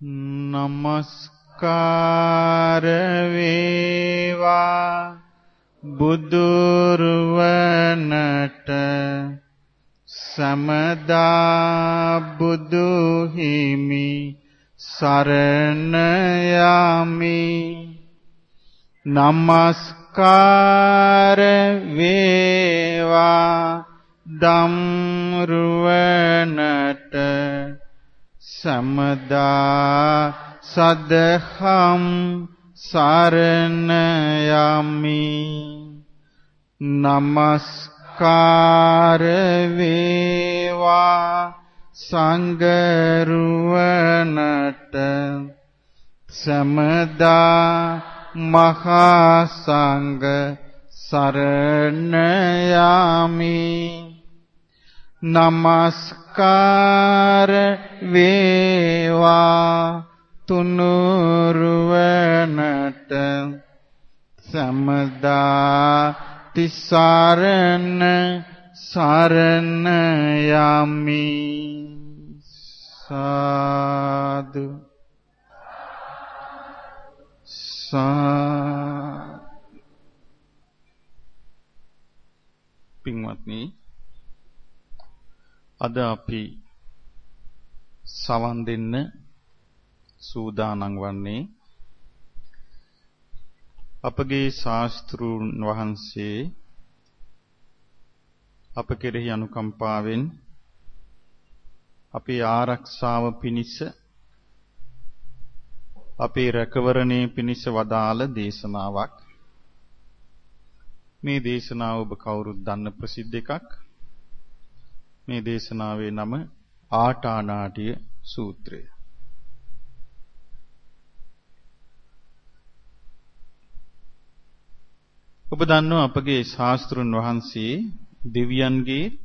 නමස්කාර වේවා බුදුරුවනට සමදා බුදු හිමි සරණ යමි නමස්කාර වේවා ධම්රුවනට සමදා සදහම් සරණ යමි නමස්කාර වේවා සංගරුවනට සමදා මහා සංඝ සරණ යමි නමස්කාර වේවා. තුනුරුවනට සමදා තිසරණ සරණ යමි. සාදු. සා පින්වත්නි අද අපි සවන් දෙන්න සූදානම් වන්නේ අපගේ ශාස්ත්‍රූන් වහන්සේ අප කෙරෙහි අනුකම්පාවෙන් අපේ ආරක්ෂාව පිණිස අපේ රැකවරණේ පිණිස වදාළ දේශනාවක්. මේ දේශනාව ඔබ කවුරුත් දන්න ප්‍රසිද්ධ එකක්. මේ දේශනාවේ නම ආටානාටිය සූත්‍රය. ඔබ දන්නවා අපගේ ශාස්ත්‍රුන් වහන්සේ දෙවියන්ගේත්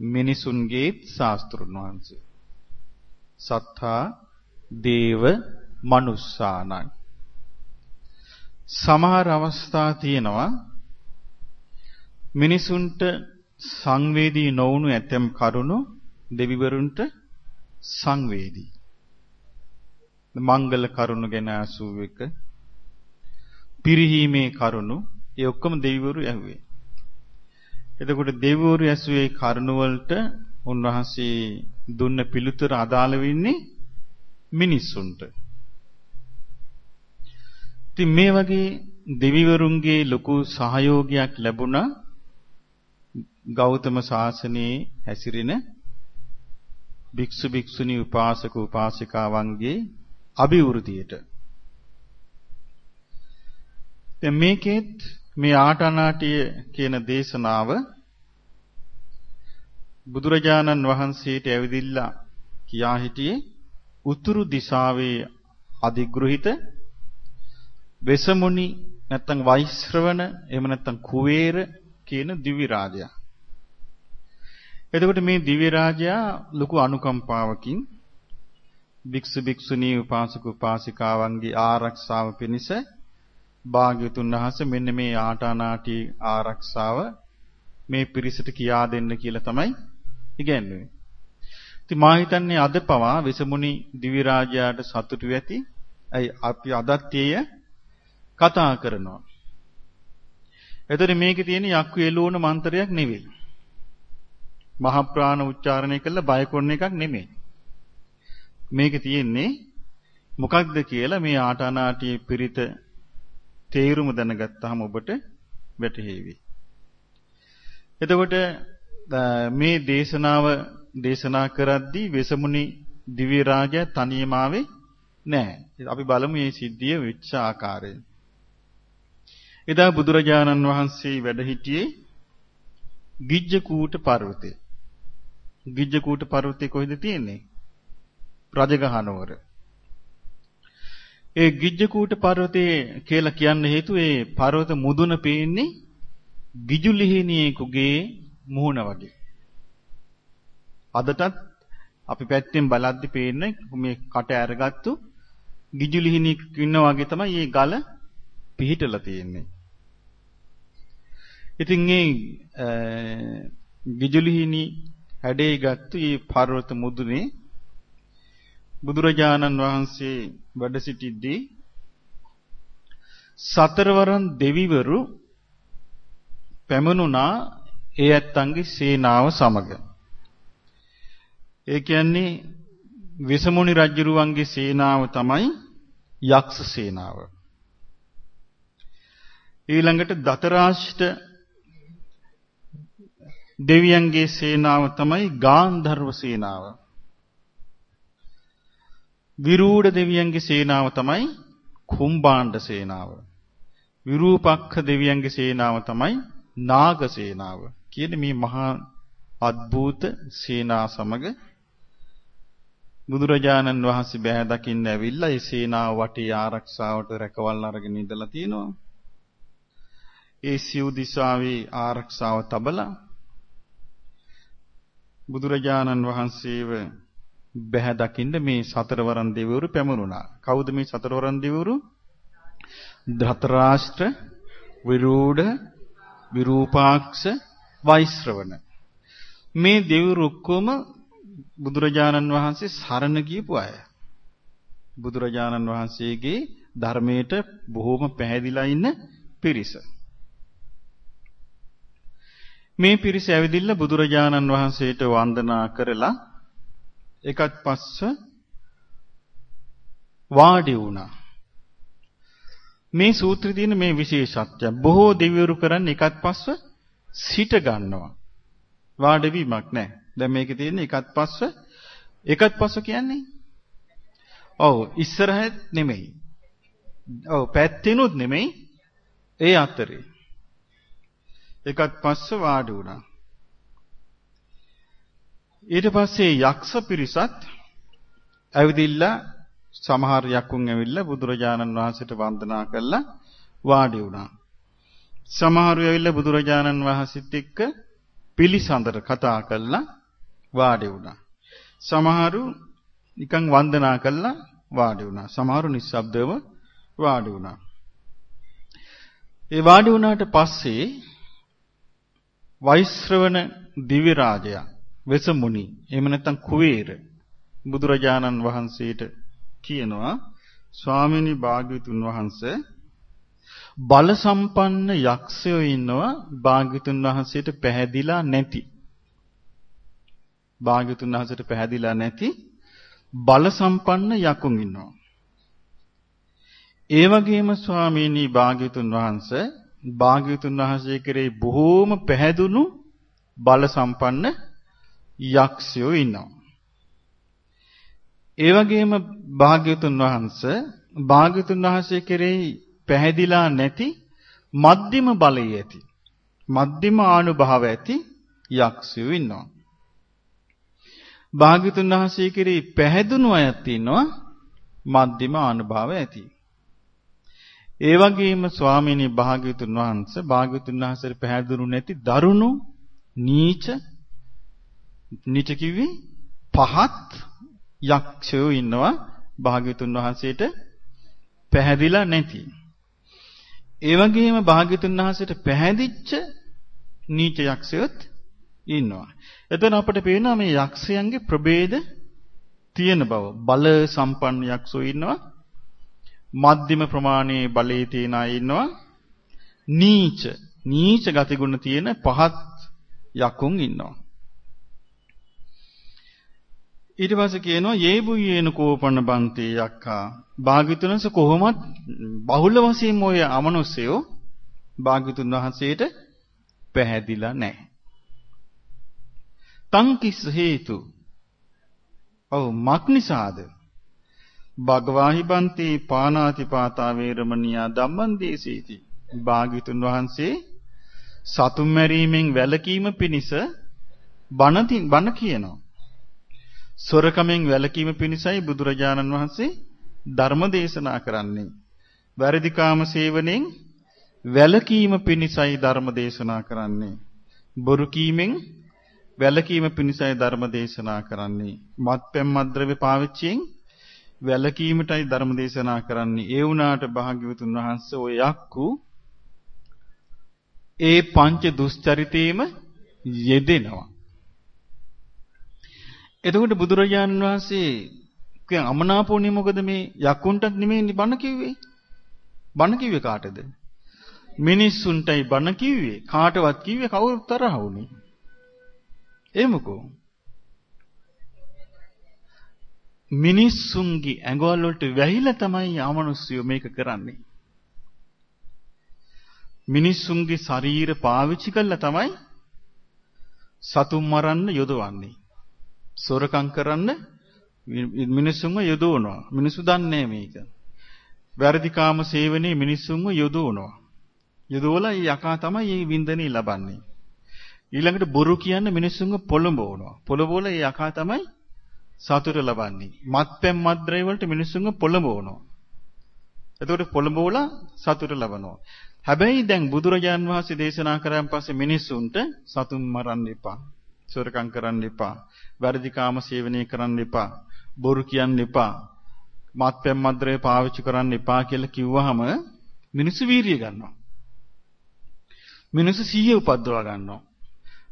මිනිසුන්ගේත් ශාස්ත්‍රුන් වහන්සේ. සත්තා දේව මනුස්සානං සමහර අවස්ථා තියෙනවා මිනිසුන්ට සංවේදී නොවුණු ඇතම් කරුණු දෙවිවරුන්ට සංවේදී. මංගල කරුණු ගැන අසූ එක පිරිහීමේ කරුණු ඒ ඔක්කොම දෙවිවරු ඇහුවේ. එතකොට දෙවිවරු ඇසුවේ කරුණු වලට උන්වහන්සේ දුන්න පිළිතුර අදාළ වෙන්නේ මිනිස්සුන්ට. ඉතින් මේ වගේ දෙවිවරුන්ගේ ලොකු සහයෝගයක් ලැබුණා ගෞතම සාසනයේ හැසිරෙන භික්ෂු භික්ෂුණී උපාසක උපාසිකාවන්ගේ අභිවෘද්ධියට. දැන් මේකෙත් මේ ආටනාටිය කියන දේශනාව බුදුරජාණන් වහන්සේට ඇවිදිලා කියා හිටියේ උතුරු දිශාවේ අධිග්‍රහිත වෙසමුණි නැත්නම් වෛශ්‍රවණ එහෙම නැත්නම් කුවේර කියන දිවි රාජයා. එතකොට මේ දිව්‍ය රාජයා ලොකු අනුකම්පාවකින් භික්ෂු භික්ෂුණී උපාසක උපාසිකාවන්ගේ ආරක්ෂාව පිණිස භාග්‍යතුන් වහන්සේ මෙන්න මේ ආටානාටි ආරක්ෂාව මේ පිරිසට කියා දෙන්න කියලා තමයි ඉගැන්වුවේ. ඉතින් මා හිතන්නේ අද පවා විසමුණි දිවි රාජයාට සතුටු වෙති. අයි අපි අදත් එය කතා කරනවා. එතකොට මේකේ තියෙන යක්කු එළුවන මන්ත්‍රයක් නෙවෙයි. මහ ප්‍රාණ උච්චාරණය කළා බය කරන එකක් නෙමෙයි. මේකේ තියෙන්නේ මොකක්ද කියලා මේ ආටානාටි පිරිත තේරුම දැනගත්තාම ඔබට වැටහෙවි. එතකොට මේ දේශනාව දේශනා කරද්දී වෙසමුණි දිව්‍ය රාජය තනියම ආවේ නැහැ. අපි බලමු මේ සිද්ධිය වෙච්ච ආකාරය. එදා බුදුරජාණන් වහන්සේ වැඩ සිටියේ ගිජ්ජකූට පර්වතේ. ගිජ්ජකූට පර්වතය කොහෙද තියෙන්නේ? රජගහ නුවර. ඒ ගිජ්ජකූට පර්වතයේ කියලා කියන්න හේතුව ඒ පර්වත මුදුන පේන්නේ ගිජුලිහිණියෙකුගේ මුහුණ වගේ. අදටත් අපි පැත්තෙන් බලද්දි පේන්නේ මේ කට ඇරගත්තු ගිජුලිහිණියෙක් ඉන්නා වගේ තමයි මේ ගල පිහිටලා තියෙන්නේ. ඉතින් මේ ගිජුලිහිණි හැඩේ ගත්තු මේ පර්වත මුදුනේ බුදුරජාණන් වහන්සේ වැඩ සිටිද්දී සතරවරන් දෙවිවරු පැමනුණා ඒ ඇත්තන්ගේ සේනාව සමග. ඒ කියන්නේ විසමුනි රජුරුවන්ගේ සේනාව තමයි යක්ෂ සේනාව. ඊළඟට දතරාෂ්ට දෙවියන්ගේ සේනාව තමයි ගාන්ධර්ව සේනාව. විරූඪ දෙවියන්ගේ සේනාව තමයි කුම්බාණ්ඩ සේනාව. විරූපක්ඛ දෙවියන්ගේ සේනාව තමයි නාග සේනාව. කියන්නේ මේ මහා අద్భుත සේනා සමග බුදුරජාණන් වහන්සේ බෑ දකින්න ඇවිල්ලා ඒ සේනාව වටේ ආරක්ෂාවට රැකවල් අරගෙන ඉඳලා තියෙනවා. ඒ සිව් දිසාවේ ආරක්ෂාව තබලා බුදුරජාණන් වහන්සේව බැහැ දකින්න මේ සතරවරන් දෙවිවරු පැමුණුණා. කවුද මේ සතරවරන් දෙවිවරු? ධතරාෂ්ට්‍ර, විරූඪ, විරූපාක්ෂ, වෛශ්‍රවණ. මේ දෙවිවරු ඔක්කොම බුදුරජාණන් වහන්සේ සරණ ගියපු අය. බුදුරජාණන් වහන්සේගේ ධර්මයට බොහෝම පැහැදිලා ඉන්න පිරිස. මේ පිරිස ඇවිදින්න බුදුරජාණන් වහන්සේට වන්දනා කරලා එකත් පස්ස වාඩි වුණා. මේ සූත්‍රයේ තියෙන මේ විශේෂත්වය බොහෝ දෙවිවරු කරන්නේ එකත් පස්ව සිට ගන්නවා. වාඩි වීමක් නැහැ. දැන් මේකේ තියෙන එකත් පස්ව එකත් පස්ව කියන්නේ ඔව් ඉස්සරහත් නෙමෙයි. ඔව් පැත්තෙනුත් නෙමෙයි. ඒ අතරේ. එකත් පස්ව වාඩි වුණා. ඊට පස්සේ යක්ෂ පිරිසත් ඇවිදිලා සමහර යකුන් ඇවිල්ලා බුදුරජාණන් වහන්සේට වන්දනා කළා වාඩි වුණා. සමහරු ඇවිල්ලා බුදුරජාණන් වහන්සේත් එක්ක පිළිසඳර කතා කළා වාඩි වුණා. සමහරු නිකන් වන්දනා කළා වාඩි වුණා. සමහරු නිස්සබ්දව වාඩි වුණා. ඒ වාඩි වුණාට පස්සේ වෛශ්‍රවණ දිව්‍ය රාජයා වෙසමුනි එහෙම නැත්නම් කුවේර බුදුරජාණන් වහන්සේට කියනවා ස්වාමීනි භාග්‍යතුන් වහන්සේ බල සම්පන්න යක්ෂයෝ ඉන්නවා භාග්‍යතුන් වහන්සේට පැහැදිලා නැති. භාග්‍යතුන් වහන්සේට පැහැදිලා නැති බල සම්පන්න යකුන් ඉන්නවා. ඒ වගේම ස්වාමීනි භාග්‍යතුන් වහන්සේ භාග්‍යතුන් වහන්සේ කෙරෙහි බොහෝම පැහැදුණු බල සම්පන්න යක්ෂයෝ ඉන්නවා. ඒ වගේම භාග්‍යතුන් වහන්සේ භාග්‍යතුන් වහන්සේ කෙරෙහි පැහැදිලා නැති මධ්‍යම බලය ඇති මධ්‍යම ආනුභාව ඇති යක්ෂයෝ ඉන්නවා. භාග්‍යතුන් වහන්සේ කෙරෙහි පැහැදුණු අයත් ඉන්නවා මධ්‍යම ආනුභාව ඇති. ඒ වගේම ස්වාමීනි භාග්‍යතුන් වහන්සේ භාග්‍යතුන් වහන්සේට පැහැදුණු නැති දරුණු නීච නිච කිව්වේ පහත් යක්ෂයෝ ඉන්නවා භාග්‍යතුන් වහන්සේට පැහැදිලා නැති. ඒ වගේම භාග්‍යතුන් වහන්සේට පැහැදිච්ච නීච යක්ෂයොත් ඉන්නවා. එතන අපිට පේනවා මේ යක්ෂයන්ගේ ප්‍රභේද තියෙන බව. බල සම්පන්න යක්ෂයෝ ඉන්නවා. මධ්‍යම ප්‍රමාණයේ බලයේ තියෙන අය ඉන්නවා. නීච නීච ගතිගුණ තියෙන පහත් යකුන් ඉන්නවා. ඊට පස්සේ කියනවා යේබුයේන කෝපන බන්තේ යක්ඛා භාග්‍යතුන්ස කොහොමත් බහුල වශයෙන් ඔය අමනුස්සයෝ භාග්‍යතුන් වහන්සේට පැහැදිලා නැහැ. තං කිස් හේතු ඔව් මක් නිසාද භගවාහි බන්ති පානාති පාතා වේරමණියා ධම්මං දේසීති භාග්‍යතුන් වහන්සේ සතුම් මැරීමෙන් වැළකීම පිණිස බණ බණ කියනවා සොරකමෙන් වැළකීම පිණිසයි බුදුරජාණන් වහන්සේ ධර්ම දේශනා කරන්නේ. වැරදිකාම සේවනයෙන් වැළකීම පිණිසයි ධර්ම දේශනා කරන්නේ. බොරු කීමෙන් වැළකීම පිණිසයි ධර්ම දේශනා කරන්නේ. මත්පැන් මද්ද්‍රව්‍ය පාවිච්චියෙන් වැළකීමටයි ධර්ම දේශනා කරන්නේ. ඒ වුණාට භාග්‍යවතුන් වහන්සේ ඔය යක්කු ඒ පංච දුස්චරිතේම යෙදෙනවා. එතකොට බුදුරජාණන් වහන්සේ කියන් අමනාපෝනේ මොකද මේ යකුන්ටත් නෙමෙයි බණ කිව්වේ. බණ කිව්වේ කාටද? මිනිස්සුන්ටයි බණ කිව්වේ. කාටවත් කිව්වේ කවුරුත් තරහ වුනේ. ඒ මොකෝ? මිනිස්සුන්ගේ ඇඟවල වලට වැහිලා තමයි ආමනුස්සයෝ මේක කරන්නේ. මිනිස්සුන්ගේ ශරීර පාවිච්චි කරලා තමයි සතුන් මරන්න යොදවන්නේ. සොරකම් කරන්න මිනිස්සුන්ව යොදවනවා. මිනිස්සු දන්නේ මේක. වැරදිකාම සේවනයේ මිනිස්සුන්ව යොදවනවා. යොදවලා මේ යකා තමයි මේ වින්දනේ ලබන්නේ. ඊළඟට බොරු කියන්න මිනිස්සුන්ව පොළඹවනවා. පොළඹවලා මේ යකා තමයි සතුට ලබන්නේ. මත්පැන් මත්ද්‍රව්‍ය වලට මිනිස්සුන්ව පොළඹවනවා. එතකොට පොළඹවලා සතුට ලබනවා. හැබැයි දැන් බුදුරජාන් වහන්සේ දේශනා කරාන් පස්සේ මිනිස්සුන්ට සතුන් මරන්න එපා. සොරකම් කරන්න එපා. වැරදි කාම සේවනය කරන්න එපා. බොරු කියන්න එපා. මත්පැන් මද්ද්‍රව්‍ය පාවිච්චි කරන්න එපා කියලා කිව්වහම මිනිස්සු වීරිය ගන්නවා. මිනිස්සු සීය උපද්දවා ගන්නවා.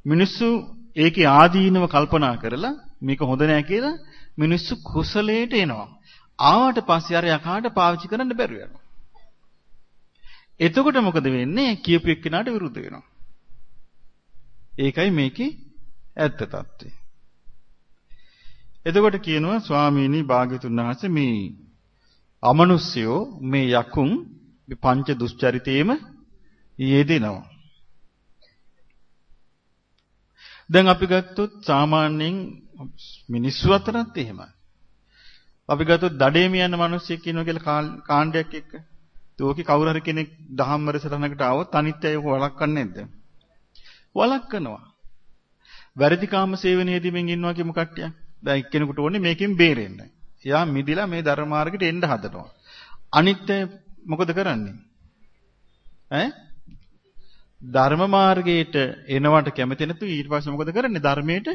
මිනිස්සු ඒකේ ආදීනව කල්පනා කරලා මේක හොඳ නෑ කියලා මිනිස්සු කුසලයට එනවා. ආවට පස්සේ අර යකාට පාවිච්චි කරන්න බැරුව යනවා. එතකොට මොකද වෙන්නේ? කියපු එක්කෙනාට විරුද්ධ වෙනවා. ඒකයි මේකේ ඇත්ත తත්වය. එතකොට කියනවා ස්වාමීනි භාග්‍යතුන් වහන්සේ මේ අමනුෂ්‍යෝ මේ යකුන් මේ පංච දුස්චරිතේම යෙදෙනවා. දැන් අපි ගත්තොත් සාමාන්‍යයෙන් මිනිස්සු අතරත් එහෙමයි. අපි ගත්තොත් දඩේම යන මිනිස්සෙක් ඉන්නවා කියලා කාණ්ඩයක් එක්ක. ඒකේ කවුරු හරි කෙනෙක් දහම්වර සටනකට ආවොත් අනිත් අය ඒක වළක්වන්නේ නැද්ද? වළක්වනවා. වැරදි කාම සේවනයේදීමින් ඉන්නවා කියමු කට්ටියක්. දැන් එක්කෙනෙකුට ඕනේ මේකෙන් බේරෙන්න. එයා මිදිලා මේ ධර්ම මාර්ගයට එන්න හදනවා. අනිත් අය මොකද කරන්නේ? ඈ ධර්ම මාර්ගයට එනවට කැමති නැතු ඊට පස්සේ මොකද කරන්නේ? ධර්මයට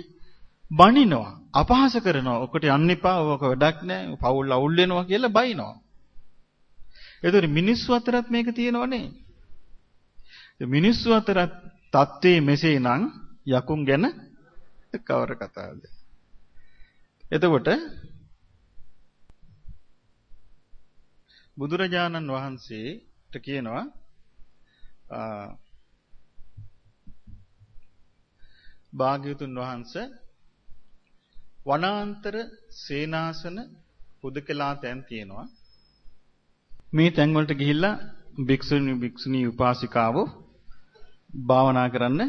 බනිනවා. අපහාස කරනවා. ඔකට යන්න එපා. ඔක වැඩක් නැහැ පවුල් අවුල් වෙනවා කියලා බයිනවා. එතකොට මිනිස්සු අතරත් මේක තියෙනවනේ මිනිස්සු අතරත් தત્ත්වයේ මෙසේ නම් යකුන් ගැන කවර කතාවද එතකොට බුදුරජාණන් වහන්සේට කියනවා භාග්‍යවතුන් වහන්සේ වනාන්තර සේනාසන පුදකලා තැන් තියෙනවා. මේ තැන් වලට ගිහිල්ලා භික්ෂුණී භික්ෂුණී උපාසිකාවෝ භාවනා කරන්න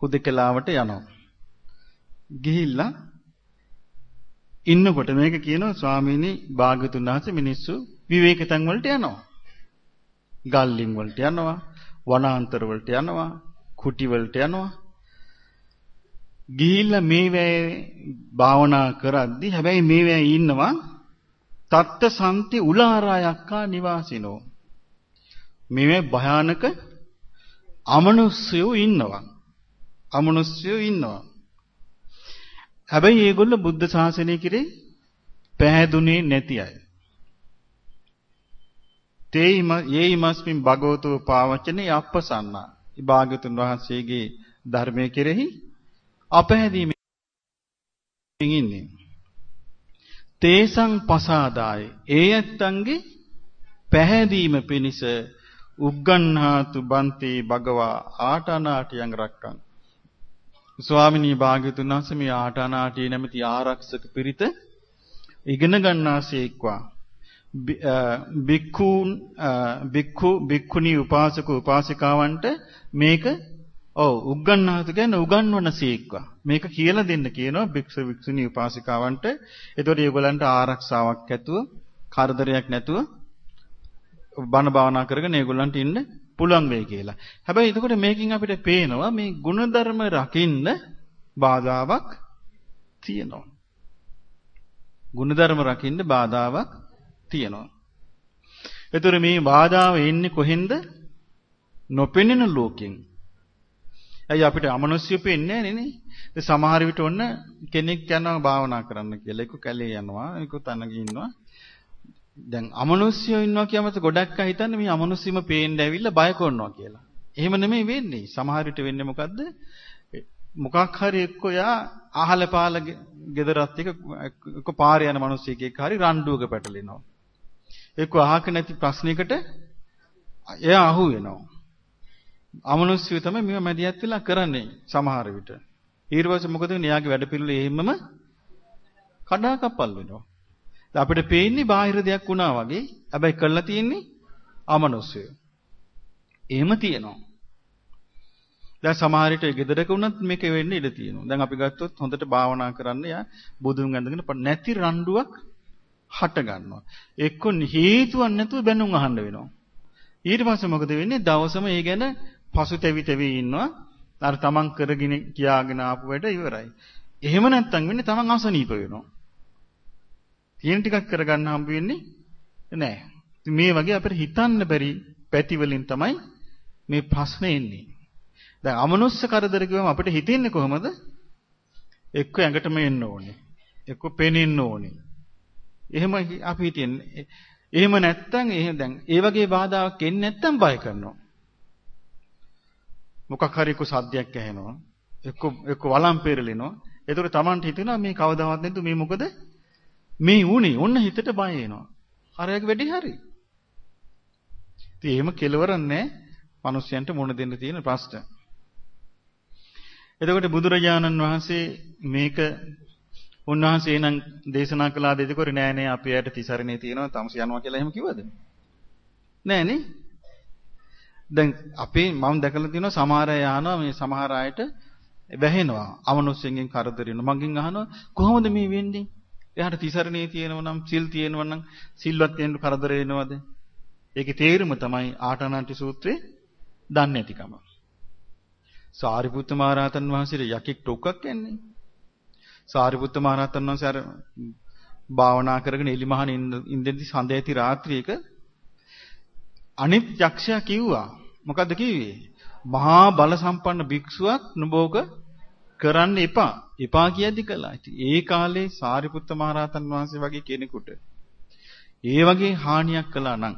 හුදකලාවට යනවා. ගිහිල්ලා ඉන්නකොට මේක කියනවා ස්වාමීනි භාග්‍යතුන් වහන්සේ මිනිස්සු විවේක තැන් වලට යනවා. ගල්ලින් වලට යනවා, වනාන්තර වලට යනවා, කුටි වලට යනවා. ගිහිල්ලා මේ වේ භාවනා කරද්දි හැබැයි මේ වේ ඉන්නවා තත්ත සම්ති උලාරායක්කා නිවාසිනෝ. මේ භයානක අමනුෂ්‍යයෝ ඉන්නවා. අමනුෂ්‍යයෝ ඉන්නවා. හැබැයි ඒගොල්ලෝ බුද්ධ ශාසනය කිරේ පැහැදුනේ නැති අය. තේයිම යේයිමස්මින් භගවතු පාවචනේ අප්පසන්නා. භාග්‍යතුන් වහන්සේගේ ධර්මයේ කෙරෙහි අපහැදීමෙන් ඉන්නේ. තේසං පසාදාය ඒ ඇත්තන්ගේ පැහැදීම පිණිස උග්ගන්හාතු බන්තේ භගවා ආටානාටියන් රක්කන්. ස්වාමිනී භාග්‍යතුන් වහන්සේ මේ ආටානාටිය නැමැති ආරක්ෂක පිරිත ඉගෙන ගන්නාසේක්වා. බික්ඛූන් බික්ඛු බික්ඛුනී උපාසක උපාසිකාවන්ට මේක ඔව් උගන්වහතු කියන්නේ උගන්වන සීක්වා. මේක කියලා දෙන්න කියනවා භික්ෂු භික්ෂුණී උපාසිකාවන්ට. ඒතකොට ඒගොල්ලන්ට ආරක්ෂාවක් ඇතුව කරදරයක් නැතුව බණ භාවනා කරගෙන ඒගොල්ලන්ට ඉන්න පුළුවන් වෙයි කියලා. හැබැයි එතකොට මේකෙන් අපිට පේනවා මේ ಗುಣධර්ම රකින්න බාධාවක් තියෙනවා. ගුණධර්ම රකින්න බාධාවක් තියෙනවා. ඒතර මේ බාධාව එන්නේ කොහෙන්ද? නොපෙනෙන ලෝකෙන්. ඇයි අපිට අමනුෂ්‍ය පෙන්නේ නැනේ නේ? සමහර විට ඔන්න කෙනෙක් යනවා භාවනා කරන්න කියලා. ඒක කැලේ යනවා, ඒක තනක ඉන්නවා. දැන් අමනුෂ්‍යයෝ ඉන්නවා කියමත ගොඩක් අය හිතන්නේ මේ අමනුෂ්‍යම පේන්න ඇවිල්ලා බය කරනවා කියලා. එහෙම නෙමෙයි වෙන්නේ. සමහර විට වෙන්නේ මොකද්ද? මොකක් හරි එක්ක යා අහල පාල ගෙදරත් එක එක්ක පාරේ යන මිනිස්සෙක් එක්ක හරි රණ්ඩුවක පැටලෙනවා. එක්ක අහක නැති ප්‍රශ්නයකට එයා අහු වෙනවා. අමනුෂ්‍යය තමයි මේව මැදිහත් වෙලා කරන්නේ සමහර විට. ඊට පස්සේ මොකද වෙන්නේ? එයාගේ වැඩ පිළිවෙල එහෙමම කඩාකප්පල් වෙනවා. අපිට පේන්නේ බාහිර දෙයක් වුණා වගේ. හැබැයි කළා තියෙන්නේ අමනුෂ්‍යය. එහෙම තියෙනවා. දැන් සමහර විට ගෙදරක වුණත් මේක වෙන්න ඉඩ තියෙනවා. දැන් අපි ගත්තොත් හොඳට භාවනා කරන්න යා බුදුන් ඇඳගෙන නැති රණ්ඩුවක් හට ගන්නවා. එක්ක හේතුවක් නැතුව බැනුම් අහන්න වෙනවා. ඊට පස්සේ මොකද වෙන්නේ? දවසම ඒ ගැන පසුතැවි තැවි ඉන්නවා. අර තමන් කරගෙන කියාගෙන ආපු වැඩ ඉවරයි. එහෙම නැත්තම් වෙන්නේ තමන් අසනීප වෙනවා. තියෙන ටිකක් කරගන්න හම්බ වෙන්නේ නැහැ. මේ වගේ අපිට හිතන්න බැරි පැති වලින් තමයි මේ ප්‍රශ්නේ එන්නේ. දැන් අමනුෂ්‍ය කරදර කිව්වම අපිට හිතෙන්නේ කොහමද? එක්ක ඇඟටම එන්න ඕනේ. එක්ක පෙනෙන්න ඕනේ. එහෙම අපි හිතන්නේ. එහෙම නැත්තම් එහෙම දැන් ඒ වගේ බාධාවක් එන්නේ නැත්තම් බය කරනවා. මොකක් හරි එක්ක සද්දයක් ඇහෙනවා. එක්ක එක්ක වළම් පෙරලෙනවා. ඒතකොට Tamanට හිතෙනවා මේ කවදාවත් නැතු මේ මොකද මේ උනේ ඔන්න හිතට බය එනවා. අරයාගේ වැඩි හරි. ඉතින් එහෙම කෙලවර නැහැ. මිනිස්යන්ට මුණ දෙන්න තියෙන ප්‍රශ්න. එතකොට බුදුරජාණන් වහන්සේ මේක උන්වහන්සේ නම් දේශනා කළාද එතකොට නෑ නෑ අපි ඇයට තිසරණේ තියෙනවා තමස යනවා කියලා එහෙම කිව්වද? නෑනේ. දැන් අපේ මම දැකලා තියෙනවා සමහර අය අහනවා මේ සමහර අයට වැහෙනවා අමනුෂ්‍යයෙන් කරදර වෙනවා. මගෙන් අහනවා කොහොමද මේ වෙන්නේ? එයාට තිසරණේ තියෙනව නම් සිල් තියෙනව නම් සිල්වත් වෙන්න කරදර වෙනවද? ඒකේ තේරුම තමයි ආටානාටි සූත්‍රේ දන්නේ නැතිකම. සාරිපුත්ත මහරහතන් වහන්සේට යකෙක් ටොක්කක් යන්නේ. සාරිපුත්ත මහරහතන් වහන්සේ අර භාවනා කරගෙන එලිමහන ඉඳෙන්දි සඳ ඇති රාත්‍රියක අනිත් යක්ෂයා කිව්වා මොකද්ද කිව්වේ? මහා බල සම්පන්න භික්ෂුවක් නුඹෝක කරන්න එපා. එපා කියද්දි කළා. ඉතින් ඒ කාලේ සාරිපුත්ත මහරහතන් වහන්සේ වගේ කෙනෙකුට ඒ වගේ හානියක් කළා නම්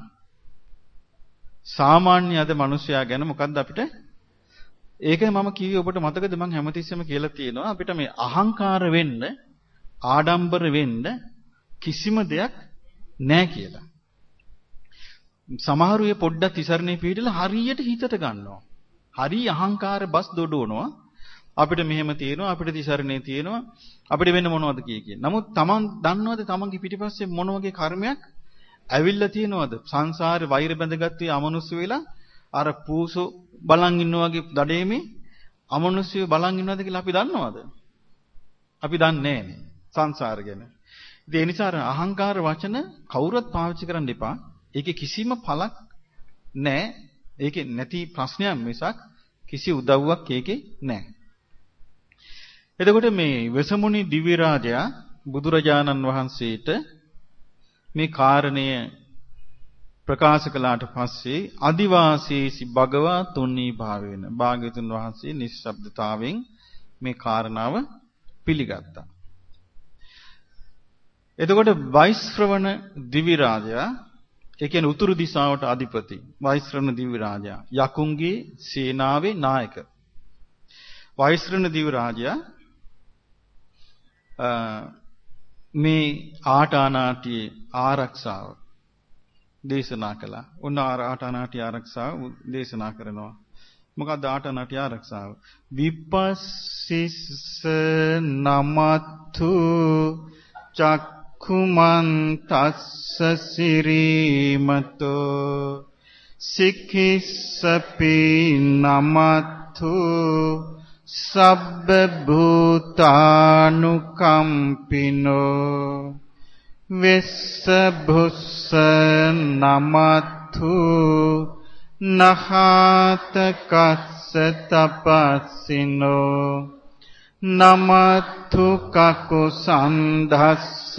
සාමාන්‍ය අද මිනිසයා ගැන මොකද්ද අපිට ඒකයි මම කිව්වේ ඔබට මතකද මම හැමතිස්සෙම කියලා තියෙනවා අපිට මේ අහංකාර වෙන්න ආඩම්බර වෙන්න කිසිම දෙයක් නැහැ කියලා. සමහරු ඒ පොඩ්ඩක් තිසරණේ පිළිදලා හරියට හිතට ගන්නවා. හරි අහංකාර බස් දොඩවනවා. අපිට මෙහෙම තියෙනවා අපිට තිසරණේ තියෙනවා අපිට වෙන මොනවද කිය කිය. නමුත් Taman දන්නවද Tamanගේ පිටිපස්සේ මොන වගේ කර්මයක් ඇවිල්ලා තියෙනවද? සංසාරේ වෛර බැඳගත්තු අමනුස්ස වෙලා අර පූසෝ බලන් ඉන්නා වගේ දඩේමේ අමනුෂ්‍යව බලන් ඉන්නවද කියලා අපි දන්නවද? අපි දන්නේ නැහැ සංසාර ගැන. ඉතින් ඒ නිසා අහංකාර වචන කවුරුත් පාවිච්චි කරන්න එපා. ඒකේ කිසිම පළක් නැහැ. ඒකේ නැති ප්‍රශ්නයක් මිසක් කිසි උදව්වක් ඒකේ නැහැ. එතකොට මේ වෙසමුණි දිව්‍ය රාජයා බුදුරජාණන් වහන්සේට මේ කාරණය ප්‍රකාශ කළාට පස්සේ අදිවාසීසි භගවා තුන්නී භාවේන භාග්‍යතුන් වහන්සේ නිශ්ශබ්දතාවෙන් මේ කාරණාව පිළිගත්තා. එතකොට වෛශ්‍රවණ දිවි රාජයා ඒ කියන්නේ උතුරු දිශාවට අධිපති වෛශ්‍රවණ දිවි රාජයා යකුන්ගේ සේනාවේ නායක වෛශ්‍රවණ දිවි රාජයා මේ ආටානාටියේ ආරක්ෂාව දේශනා කළා. උන්න ආටානාටි ආරක්ෂාව දේශනා කරනවා. මොකක්ද ආටානාටි ආරක්ෂාව? විපස්සිස නමත්තු චක්ඛුමන්තස්ස සිරීමතෝ? සික්ඛිස්සපි නමත්තු සබ්බ භූතානුකම්පිනෝ වෙස්ස භුස්ස නමත්තු නහත කස්ස තපස්සිනෝ? නමත්තු කකු සන්ධස්ස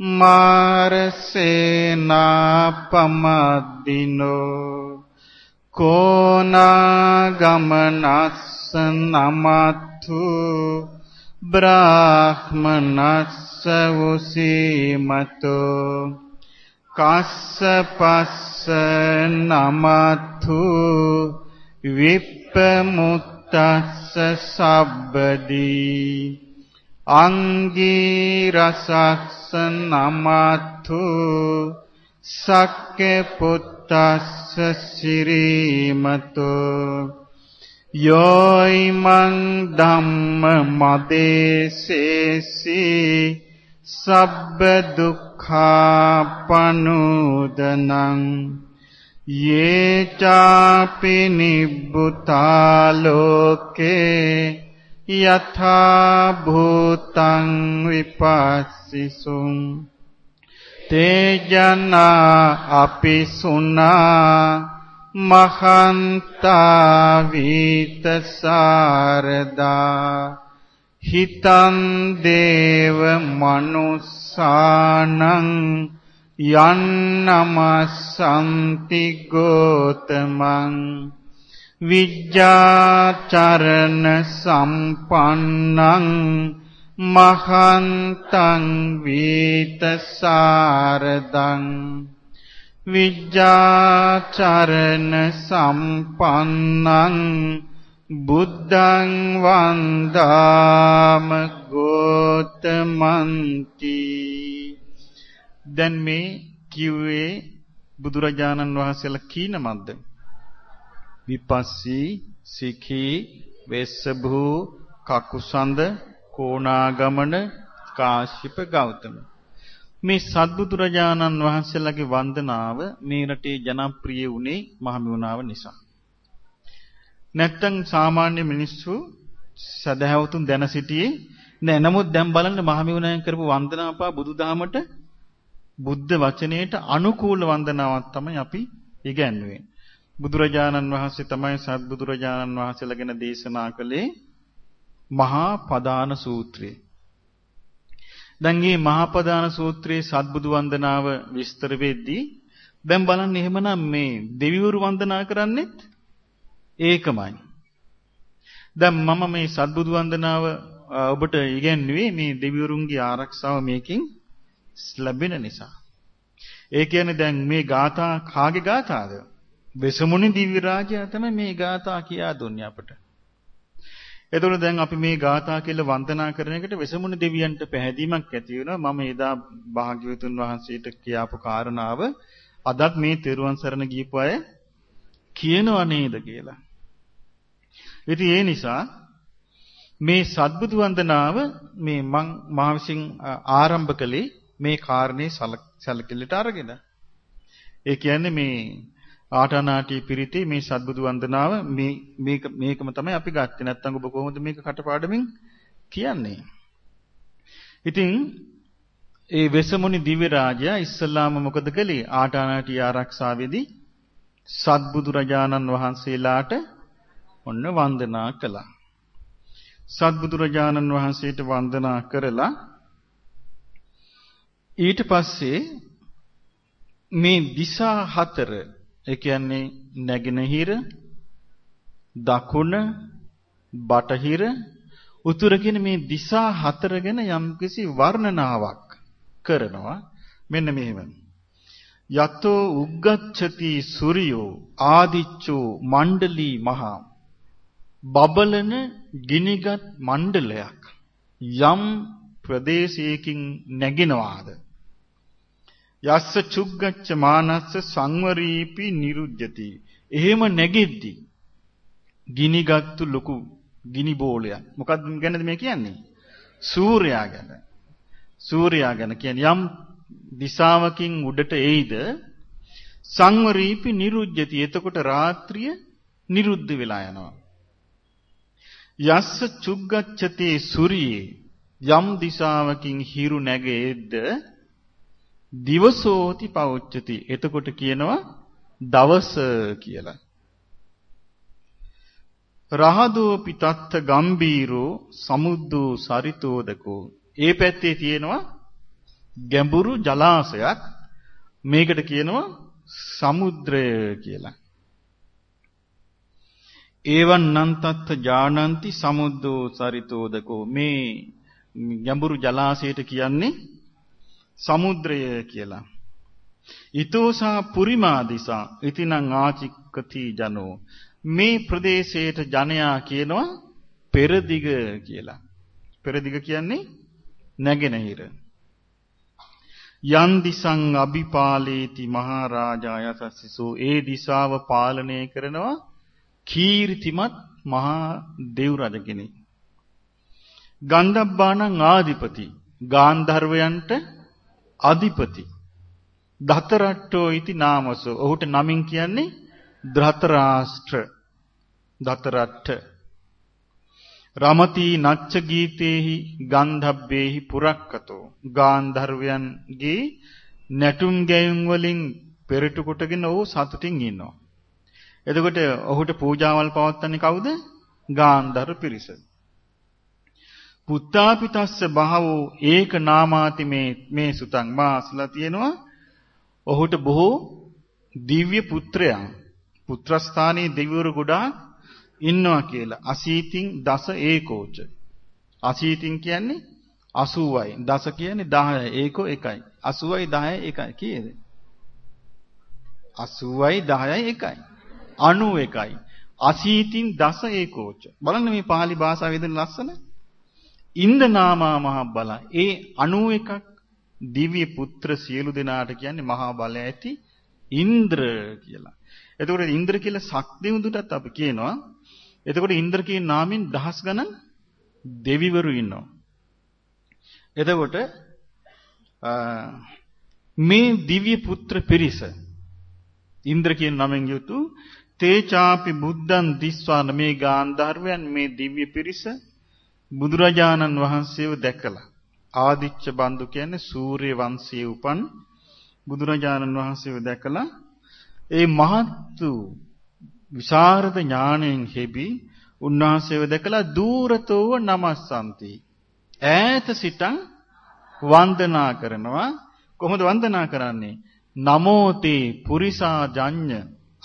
මාරසේනාපමද්දිනෝ කෝනාගමනස්ස නමත්තු බ්‍රාහ්මනස්ස උසීමතෝ කස්සපස්ස නමත්තු විප්පමුත්ත පුත්තස්ස සබ්බදී අංගී රසස්ස නමතු සක්කේ පුත්තස්ස සිරීමතෝ යෝයිමං ධම්ම මදේසේසි සබ්බ දුක්ඛා පනුදනං යේ චාපි නිබ්බුතා ලෝකේ යථා භූතං විපස්සිසුං තේජනා අපි සුනා මහන්තා වීත සාරදා. හිතං දේව මනුස්සානං යන්නමස්සන්ති ගෝතමං විජ්ජාචරණ සම්පන්නං මහන්තං වීත සාරදං විජ්ජාචරණ සම්පන්නං බුද්ධං වන්දාම ගෝතමන්ති දැන් මේ කිව්වේ බුදුරජාණන් වහන්සේලා කීන මද්ද විපස්සී සිඛී වෙස්සභූ කකුසඳ කෝණාගමන කාශ්‍යප ගෞතම මේ සත්බුදුරජාණන් වහන්සේලාගේ වන්දනාව මේ රටේ ජනප්‍රිය වුණේ මහමෙවුනාව නිසා. නැත්තම් සාමාන්‍ය මිනිස්සු සදහැවතුන් දැන සිටියේ නෑ. නමුත් දැන් බලන්න මහමෙවුනායන් කරපු වන්දනාපා බුදුදහමට බුද්ධ වචනයට අනුකූල වන්දනාවක් තමයි අපි ඉගැන්වුවේ. බුදුරජාණන් වහන්සේ තමයි සත්බුදුරජාණන් වහන්සේලා ගැන දේශනා කළේ මහා පදාන සූත්‍රය. දැන් මේ මහපදාන සූත්‍රයේ සත්බුදු වන්දනාව විස්තර වෙද්දී දැන් බලන්න එහෙමනම් මේ දෙවිවරු වන්දනා කරන්නේත් ඒකමයි. දැන් මම මේ සත්බුදු වන්දනාව ඔබට ඉගැන්වුවේ මේ දෙවිවරුන්ගේ ආරක්ෂාව මේකෙන් ලැබෙන නිසා. ඒ කියන්නේ දැන් මේ ગાථා කාගේ ગાතාද? වෙසමුණි දිව්‍ය රාජයා තමයි මේ ગાථා කියා දුන්නේ අපට. එතකොට දැන් අපි මේ ගාථා කියලා වන්දනා කරන එකට වෙසමුණු දෙවියන්ට පැහැදීමක් ඇති වෙනවා. මම එදා භාග්‍යවතුන් වහන්සේට කියාපු කාරණාව අදත් මේ තෙරුවන් සරණ ගියපු අය කියනවා නේද කියලා. ඉතින් ඒ නිසා මේ සද්බුදු වන්දනාව මේ මං මා විසින් ආරම්භ කළේ මේ කාරණේ සැලකිල්ලට අරගෙන. ඒ කියන්නේ මේ ආටානාටි පිරිතේ මේ සද්බුදු වන්දනාව මේ මේක මේකම තමයි අපි ගත්තේ. නැත්තම් ඔබ කොහොමද මේක කටපාඩමින් කියන්නේ? ඉතින් ඒ වෙසමුණි දිව්‍ය රාජයා ඉස්සල්ලාම මොකද කළේ? ආටානාටි ආරක්ෂාවේදී සත්බුදු රජාණන් වහන්සේලාට ඔන්න වන්දනා කළා. සත්බුදු රජාණන් වහන්සේට වන්දනා කරලා ඊට පස්සේ මේ දිසා හතර ඒ කියන්නේ නැගෙනහිර දකුණ බටහිර උතුර කියන මේ දිසා හතර ගැන යම්කිසි වර්ණනාවක් කරනවා. මෙන්න මෙහෙම යතෝ උග්ගච්ඡති සූර්යෝ ආදිච්චෝ මණ්ඩලී මහා. බබලන ගිනිගත් මණ්ඩලයක්. යම් ප්‍රදේශයකින් නැගිනවාද යස්ස චුග්ගච්ඡ මානස්ස සංවරීපි නිරුද්ධති. එහෙම නැගෙද්දි ගිනිගත්තු ලොකු ගිනි බෝලයක්. මොකක්ද ගැනද මේ කියන්නේ? සූර්යයා ගැන. සූර්යයා ගැන කියන්නේ යම් දිශාවකින් උඩට එයිද සංවරීපි නිරුද්ධති. එතකොට රාත්‍රිය නිරුද්ධ වෙලා යනවා. යස්ස චුග්ගච්ඡතේ සූර්යයේ යම් දිශාවකින් හිරු නැගෙද්ද දිවසෝති පෞච්චති. එතකොට කියනවා දවස කියලා. රහදෝ පිතත්ත ගම්බීරෝ සමුද්දෝ සරිතෝදකෝ. ඒ පැත්තේ තියෙනවා ගැඹුරු ජලාශයක්. මේකට කියනවා සමුද්‍රය කියලා. ඒවන් නන්තත්ත ජානಂತಿ සමුද්දෝ සරිතෝදකෝ මේ ගැඹුරු ජලාශයට කියන්නේ සමුද්‍රය කියලා. ඊතෝසා පුරිමා දිසා ඉතිනං ආචික්කති ජනෝ මේ ප්‍රදේශයට ජනයා කියනවා පෙරදිග කියලා. පෙරදිග කියන්නේ නැගෙනහිර. යන් දිසං අபிපාලේති මහරජා යසස්සිසෝ ඒ දිසාව පාලනය කරනවා කීර්තිමත් මහා දෙව් රජ කෙනෙක්. ගන්ධබ්බාණං ආදිපති ගාන්ධර්වයන්ට අධිපති. දතරට්ටෝ ඉති නාමසෝ. ඔහුට නමින් කියන්නේ ධතරාෂ්ට්‍ර දතරට්ට රමති නච්ච ගීතේහි ගන්ධබ්බේහි පුරක්කතෝ. ගාන්ධර්වයන්ගේ නැටුම් ගැයුම් වලින් පෙරටු කොටගෙන ඔහු සතුටින් ඉන්නවා. එතකොට ඔහුට පූජාවල් පවත්වන්නේ කවුද? ගාන්ධර්ව පිරිස. පුත්තාපිතස්ස බහවෝ ඒක නාමාති මේ මේ සුතං මා අසලා තියෙනවා ඔහුට බොහෝ දිව්‍ය පුත්‍රයන් පුත්‍රස්ථානයේ දෙවිවරු ගොඩාක් ඉන්නවා කියලා. අසීතින් දස ඒකෝච. අසීතින් කියන්නේ 80යි. දස කියන්නේ 10යි. ඒකෝ 1යි. 80යි 10යි 1යි කීයද? 80යි 10යි 1යි. 91යි. අසීතින් දස ඒකෝච. බලන්න මේ pāli භාෂාවේ දෙන ලස්සන. ඉන්දනාමා මහ බල. ඒ 91ක් දිව්‍ය පුත්‍ර සියලු දෙනාට කියන්නේ මහා බලය ඇති ඉන්ද්‍ර කියලා. එතකොට ඉන්ද්‍ර කියලා ශක්තිවුදුටත් අපි කියනවා. එතකොට ඉන්ද්‍ර කියන නාමෙන් දහස් ගණන් දෙවිවරු ඉන්නවා. එතකොට මේ දිව්‍ය පුත්‍ර පිරිස ඉන්ද්‍ර කියන නමෙන් යුතු තේචාපි බුද්ධං දිස්වාන මේ ගාන්ධර්වයන් මේ දිව්‍ය පිරිස බුදුරජාණන් වහන්සේව දැකලා. ආදිච්ච බන්දු කියන්නේ සූර්ය වංශයේ උපන් බුදුරජාණන් වහන්සේව දැකලා ඒ මහත් වූ විශාරද ඥාණයෙන් හෙබි උන්වහන්සේව දැකලා දූරතෝව නමස්සන්ති. ඈත සිටන් වන්දනා කරනවා. කොහොමද වන්දනා කරන්නේ? නමෝතේ පුරිසා ජඤ්ඤ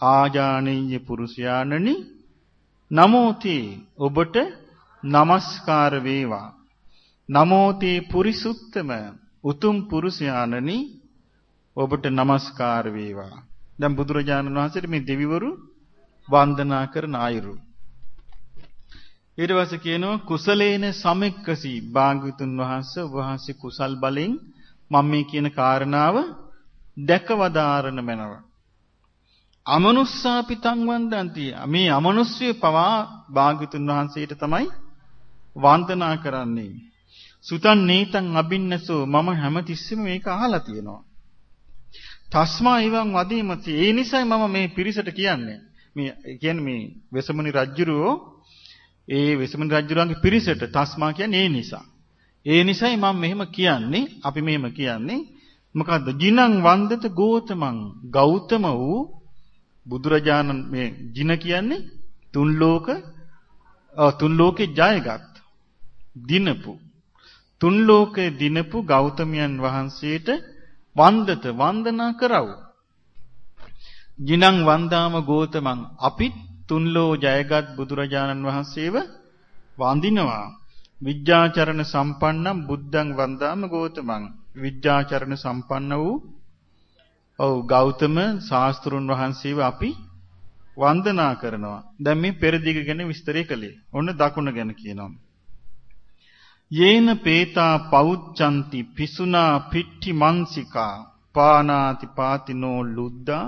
ආජානීය පුරුෂයාණනි. නමෝතේ ඔබට নমස්කාර වේවා. නමෝතේ පුරිසුත්තම උතුම් පුරුෂයාණනි ඔබට নমස්කාර වේවා. දැන් බුදුරජාණන් වහන්සේට මේ දෙවිවරු වන්දනා කරන අයුරු. ඊට පස්සේ කියනවා කුසලේන සමෙක්කසි භාග්‍යතුන් වහන්සේ වහන්සේ කුසල් බලෙන් මම මේ කියන කාරණාව දැකවදාරන මැනව. අමනුස්සාපිතං වන්දන්ති මේ අමනුස්සය පවා භාග්‍යතුන් වහන්සේට තමයි වන්දනා කරන්නේ. සුතන් නේතං අබින්නසෝ මම හැමතිස්සෙම මේක අහලා තියෙනවා. තස්මා ඉවං වදීමති. ඒ නිසයි මම මේ පිරිසට කියන්නේ. මේ කියන්නේ මේ වෙසමුනි රජුරෝ ඒ වෙසමුනි රජුරන්ගේ පිරිසට තස්මා කියන්නේ ඒ නිසා. ඒ නිසයි මම මෙහෙම කියන්නේ. අපි මෙහෙම කියන්නේ. මොකද්ද? ජිනං වන්දත ගෝතමං ගෞතම වූ බුදුරජාණන් මේ ජින කියන්නේ තුන් ලෝක තුන් ලෝකේ ජයගත් දිනපු තුන් ලෝකේ දිනපු ගෞතමයන් වහන්සේට වන්දත වන්දනා කරව. ජිනං වන්දාම ගෝතමං අපිත් තුන්ලෝ ජයගත් බුදුරජාණන් වහන්සේව වඳිනවා. විද්‍යාචරණ සම්පන්නම් බුද්ධං වන්දාම ගෝතමං විද්‍යාචරණ සම්පන්න වූ ඔව් ගෞතම ශාස්ත්‍රුන් වහන්සේව අපි වන්දනා කරනවා. දැන් මේ පෙරදිග ගැන විස්තරය කළේ. ඔන්න දකුණ ගැන කියනවා. යේන පේතා පෞච්ඡanti පිසුනා පිට්ටි මන්සිකා පානාති පාතිනෝ ලුද්දා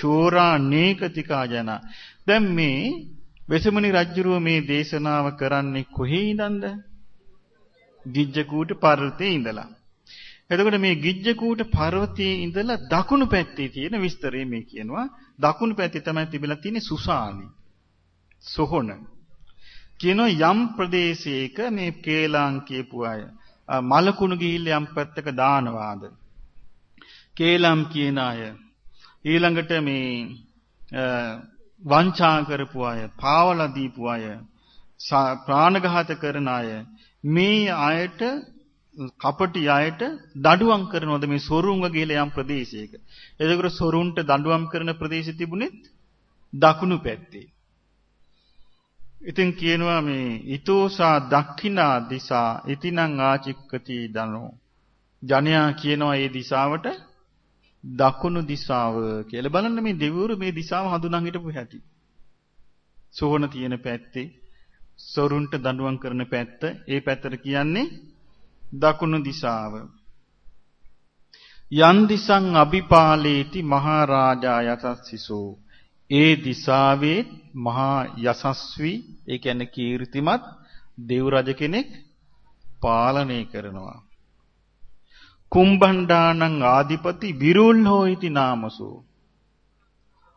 චෝරා නේකතිකා ජන දැන් මේ වෙසමුනි රජුරුව මේ දේශනාව කරන්නේ කොහේ ඉඳන්ද? ගිජ්ජකූට පර්වතයේ ඉඳලා. එතකොට මේ ගිජ්ජකූට පර්වතයේ ඉඳලා දකුණු පැත්තේ තියෙන විස්තරය මේ කියනවා. දකුණු පැත්තේ තමයි තිබිලා තියෙන්නේ සුසානි. සොහොන. කියනවා යම් ප්‍රදේශයක මේ කේලාං කියපු අය මලකුණු ගිහිල්ලා යම් පැත්තක දානවාද? කේලම් කියන අය ඊළඟට මේ වංචා කරපු අය පාවලා දීපු අය ප්‍රාණඝාත කරන අය මේ අයට කපටි අයට දඬුවම් කරනවද මේ සොරුන්ව ගිහලා යම් ප්‍රදේශයක? එතකොට සොරුන්ට දඬුවම් කරන ප්‍රදේශෙ තිබුණෙත් දකුණු පැත්තේ. ඉතින් කියනවා මේ ඊතෝසා දක්ඛිනා දිසා ඉතිනං ආචික්කති දනෝ. ජනයා කියනවා මේ දිශාවට දකුණු දිශාව කියලා. බලන්න මේ දෙවිවරු මේ දිශාව හඳුනන් හිටපු හැටි. සෝන තියෙන පැත්තේ සොරුන්ට දඬුවම් කරන පැත්ත. ඒ පැත්තට කියන්නේ දකුණු දිශාව. යන් දිසං අபிපාලේති මහරජා යසස්සිසෝ ඒ දිසාවේ මහා යසස්වි ඒ කියන්නේ කීර්තිමත් දෙව් රජ කෙනෙක් පාලනය කරනවා. කුම්බණ්ඩානං ආදිපති විරුල්හෝ इति නාමසෝ.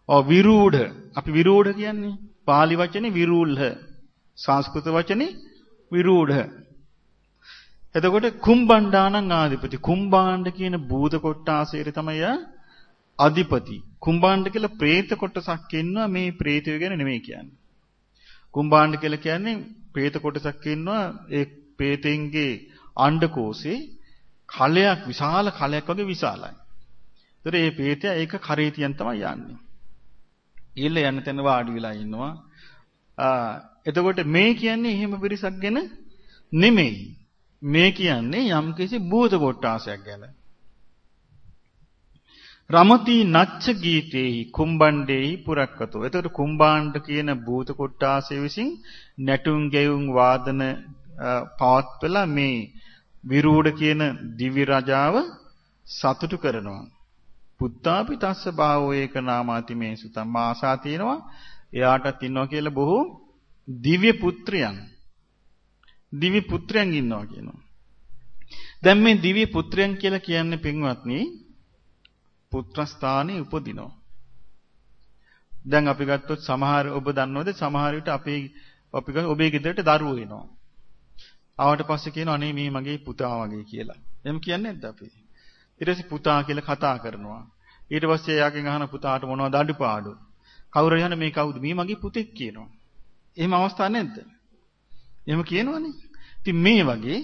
ඔව් විරූඪ අපි විරූඪ කියන්නේ? pāli වචනේ විරූල්හ. සංස්කෘත වචනේ විරූඪ එතකොට කුම්බණ්ඩානං ආදිපති කුම්බාණ්ඩ කියන භූත කොට්ටාසයට තමයි අධිපති කුම්බාණ්ඩ කියලා പ്രേත කොටසක් ඉන්නවා මේ പ്രേතය ගැන නෙමෙයි කියන්නේ. කුම්බාණ්ඩ කියලා කියන්නේ പ്രേත කොටසක් ඉන්නවා ඒ പ്രേතෙන්ගේ අණ්ඩකෝෂේ කලයක් විශාල කලයක් වගේ විශාලයි. ඒතර ඒ പ്രേතය ඒක කරේතියන් තමයි යන්නේ. ඊළ යන තැන වාඩි වෙලා ඉන්නවා. එතකොට මේ කියන්නේ එහෙම පිරිසක් ගැන නෙමෙයි. මේ කියන්නේ යම්කිසි භූත කොටාසයක් ගැන. රමති නච්ච ගීතේහි කුම්බණ්ඩේහි පුරක්කතෝ. එතකොට කුම්බාණ්ඩ කියන භූත කොටාසය විසින් නැටුම් ගැයුම් වාදන පවත්වලා මේ විරූඪ කියන දිව්‍ය රජාව සතුටු කරනවා. පුත්තාපි තස්ස භාවෝ ඒක නාමාති මේ සුතම් මාසා තියෙනවා. එයාටත් ඉන්නවා කියලා බොහෝ දිව්‍ය පුත්‍රයන්. දිව්‍ය පුත්‍රයන් ඉන්නවා කියනවා. දැන් මේ දිව්‍ය පුත්‍රයන් කියලා කියන්නේ පින්වත්නි පුත්‍රස්ථානයේ උපදිනවා. දැන් අපි ගත්තොත් සමහර ඔබ දන්නවද සමහර විට අපේ අපි ඔබේ ගෙදරට දරුවෝ එනවා. ආවට පස්සේ කියනවා අනේ මේ මගේ පුතා වගේ කියලා. එහෙම කියන්නේ නැද්ද අපි? ඊට පස්සේ පුතා කියලා කතා කරනවා. ඊට පස්සේ එයාගෙන් අහන පුතාට මොනවද අඩුපාඩු? කවුරු යන මේ කවුද? මේ මගේ පුතෙක් කියනවා. එහෙම අවස්ථා නැද්ද? එහෙම කියනවනේ. ඉතින් මේ වගේ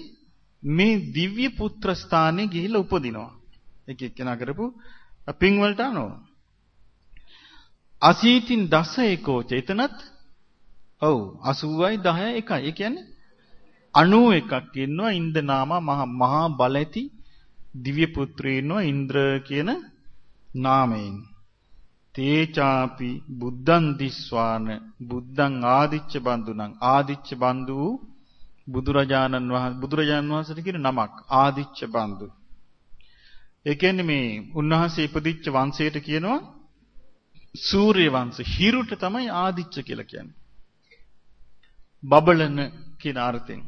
මේ දිව්‍ය පුත්‍ර ස්ථානයේ ගිහිල්ලා උපදිනවා. එක එක්කෙනා කරපු පින් වලට අනුව. අසීතින් දස ඒකෝච එතනත් ඔව් 80යි 10යි එකයි. ඒ කියන්නේ 91ක් ඉන්නවා ඉන්දනාම මහා බල ඇති දිව්‍ය පුත්‍රයෝ ඉන්නවා ඉන්ද්‍ර කියන නාමයෙන්. තේචාපි බුද්ධං දිස්වාන බුද්ධං ආදිච්ච බන්දුනම් ආදිච්ච බන්දු බුදුරජාණන් වහන්සේ බුදුරජාණන් වහන්සේට කියන නමක් ආදිච්ච බන්දු. ඒ කියන්නේ මේ උන්වහන්සේ ඉපදිච්ච වංශයට කියනවා සූර්ය වංශ හිරුට තමයි ආදිච්ච කියලා කියන්නේ. බබලන කියන අර්ථයෙන්.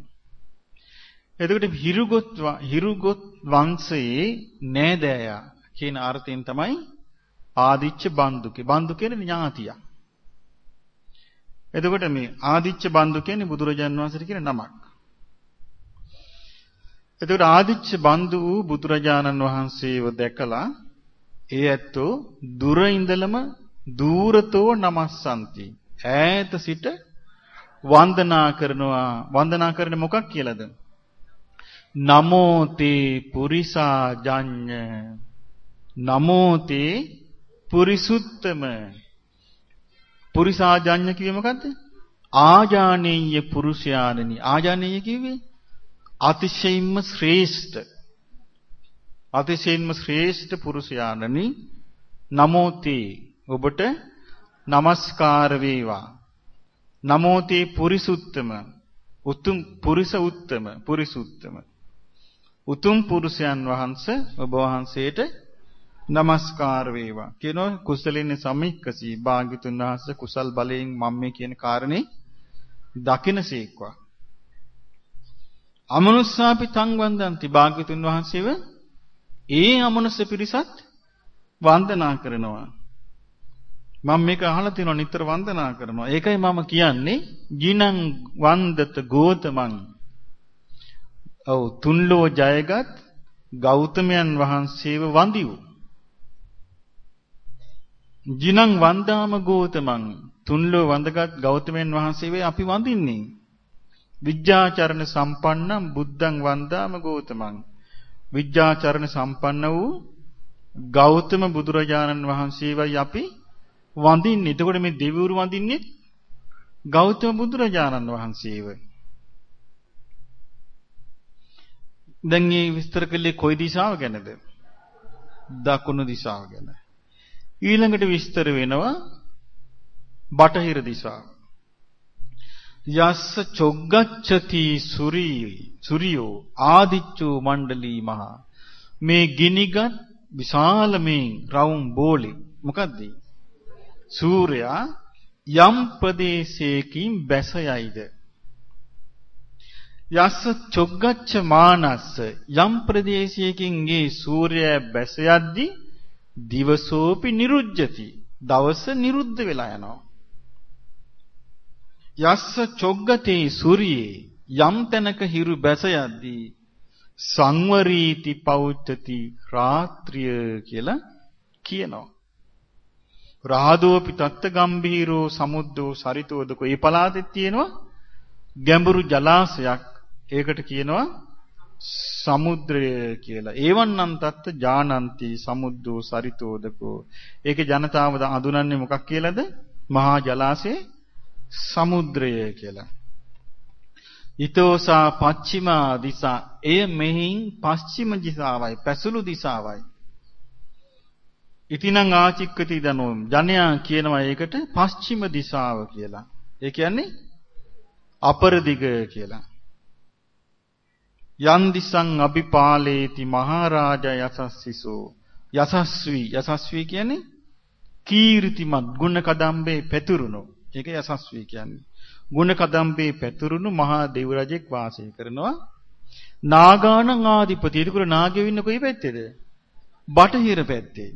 එතකොට හිරුගොත් හිරුගොත් වංශයේ නෑදෑයා කියන අර්ථයෙන් තමයි ආදිච්ච බන්දුකේ. බන්දු කියන්නේ ඥාතියක්. එතකොට මේ ආදිච්ච බන්දු කියන්නේ බුදුරජාන් වහන්සේට කියන නමක්. එතකොට ආදිච්ච බන්දු වූ බුදුරජාණන් වහන්සේව දැකලා ඒ ඇත්තෝ දුර ඉඳලම දූරතෝ නමස්සන්ති. ඈත සිට වන්දනා කරනවා. වන්දනා කරන්නේ මොකක් කියලාද? නමෝ තේ පුරිසා ජඤ්ඤ නමෝ තේ පුරිසුත්තම පුරිසාජඤ්ඤ කිව්වේ මොකද්ද? ආජානීය පුරුෂයාණනි. ආජානීය කිව්වේ අතිශයින්ම ශ්‍රේෂ්ඨ. අතිශයින්ම ශ්‍රේෂ්ඨ පුරුෂයාණනි නමෝති ඔබට নমස්කාර වේවා. නමෝති පුරිසුත්තම. උතුම් පුරිස උත්තම පුරිසුත්තම. උතුම් පුරුෂයන් වහන්සේ ඔබ වහන්සේට নমස්කාර වේවා. කියනවා කුසලින්නේ සමික්කසී භාග්‍යතුන් වහන්සේ කුසල් බලයෙන් මම මේ කියන කාරණේ දකිනසේක්වා අමනුස්සාපි තං වන්දන්ති භාග්‍යතුන් වහන්සේව ඒ අමනුස්ස පිරිසත් වන්දනා කරනවා. මම මේක අහලා තියෙනවා නිතර වන්දනා කරනවා. ඒකයි මම කියන්නේ ජිනං වන්දත ගෝතමං. ඔව් තුන්ලෝ ජයගත් ගෞතමයන් වහන්සේව වඳිව්. ජිනං වන්දාම ගෝතමං. තුන්ලෝ වඳගත් ගෞතමයන් වහන්සේ වේ අපි වඳින්නේ. විද්‍යාචරණ සම්පන්නම් බුද්ධං වන්දාම ගෝතමං විද්‍යාචරණ සම්පන්න වූ ගෞතම බුදුරජාණන් වහන්සේවයි අපි වඳින්නේ. එතකොට මේ දෙවිවරු වඳින්නේ ගෞතම බුදුරජාණන් වහන්සේව. දැන් මේ විස්තර කළේ කොයි දිශාව ගැනද? දකුණු දිශාව ගැන. ඊළඟට විස්තර වෙනවා බටහිර දිශාව. යස්ස චොග්ගච්ඡති සුරී සුරියෝ ආදිච්චෝ මණ්ඩලී මහා. මේ ගිනිගත් විශාල මේ රවුම් බෝලේ. මොකද්ද? සූර්යා යම් ප්‍රදේශයකින් බැස යයිද යස්ස චොග්ගච්ඡ මානස්ස යම් ප්‍රදේශයකින් ගේ සූර්යයා බැස යද්දී දිවසෝපි නිරුජ්ජති. දවස නිරුද්ධ වෙලා යනවා. යස්ස චොග්ගතේ සූර්යේ යම් තැනක හිරු බැස යද්දී සංවරීති පෞච්චති රාත්‍රිය කියලා කියනවා රාදෝපි තත්ත ගම්භීරෝ සමුද්දෝ සරිතෝදකෝ මේ පළාතේ තියෙනවා ගැඹුරු ජලාශයක් ඒකට කියනවා සමුද්‍රය කියලා. ඒවන්නන් තත්ත ජානಂತಿ සමුද්දෝ සරිතෝදකෝ. ඒකේ ජනතාව අඳුනන්නේ මොකක් කියලාද? මහා ජලාශයේ සමුද්‍රය කියලා. ඊතෝසා පච්චිමා දිසා එය මෙහින් පශ්චිම දිසාවයි පැසුළු දිසාවයි. ඉතිනං ආචික්කති දනෝ ජනයා කියනවා ඒකට පශ්චිම දිසාව කියලා. ඒ කියන්නේ අපරදිග කියලා. යන් දිසං අபிපාලේති මහරජා යසස්සිසෝ යසස්වි යසස්වි කියන්නේ කීර්තිමත් ගුණ කදම්බේ පැතුරුණු ඒක යසස්වි කියන්නේ. ගුණ කදම්බේ පැතුරුණු මහා දෙව් රජෙක් වාසය කරනවා. නාගානං ආදිපති ඒකර නාගයෝ ඉන්න කොයි පැත්තේද? බටහිර පැත්තේ.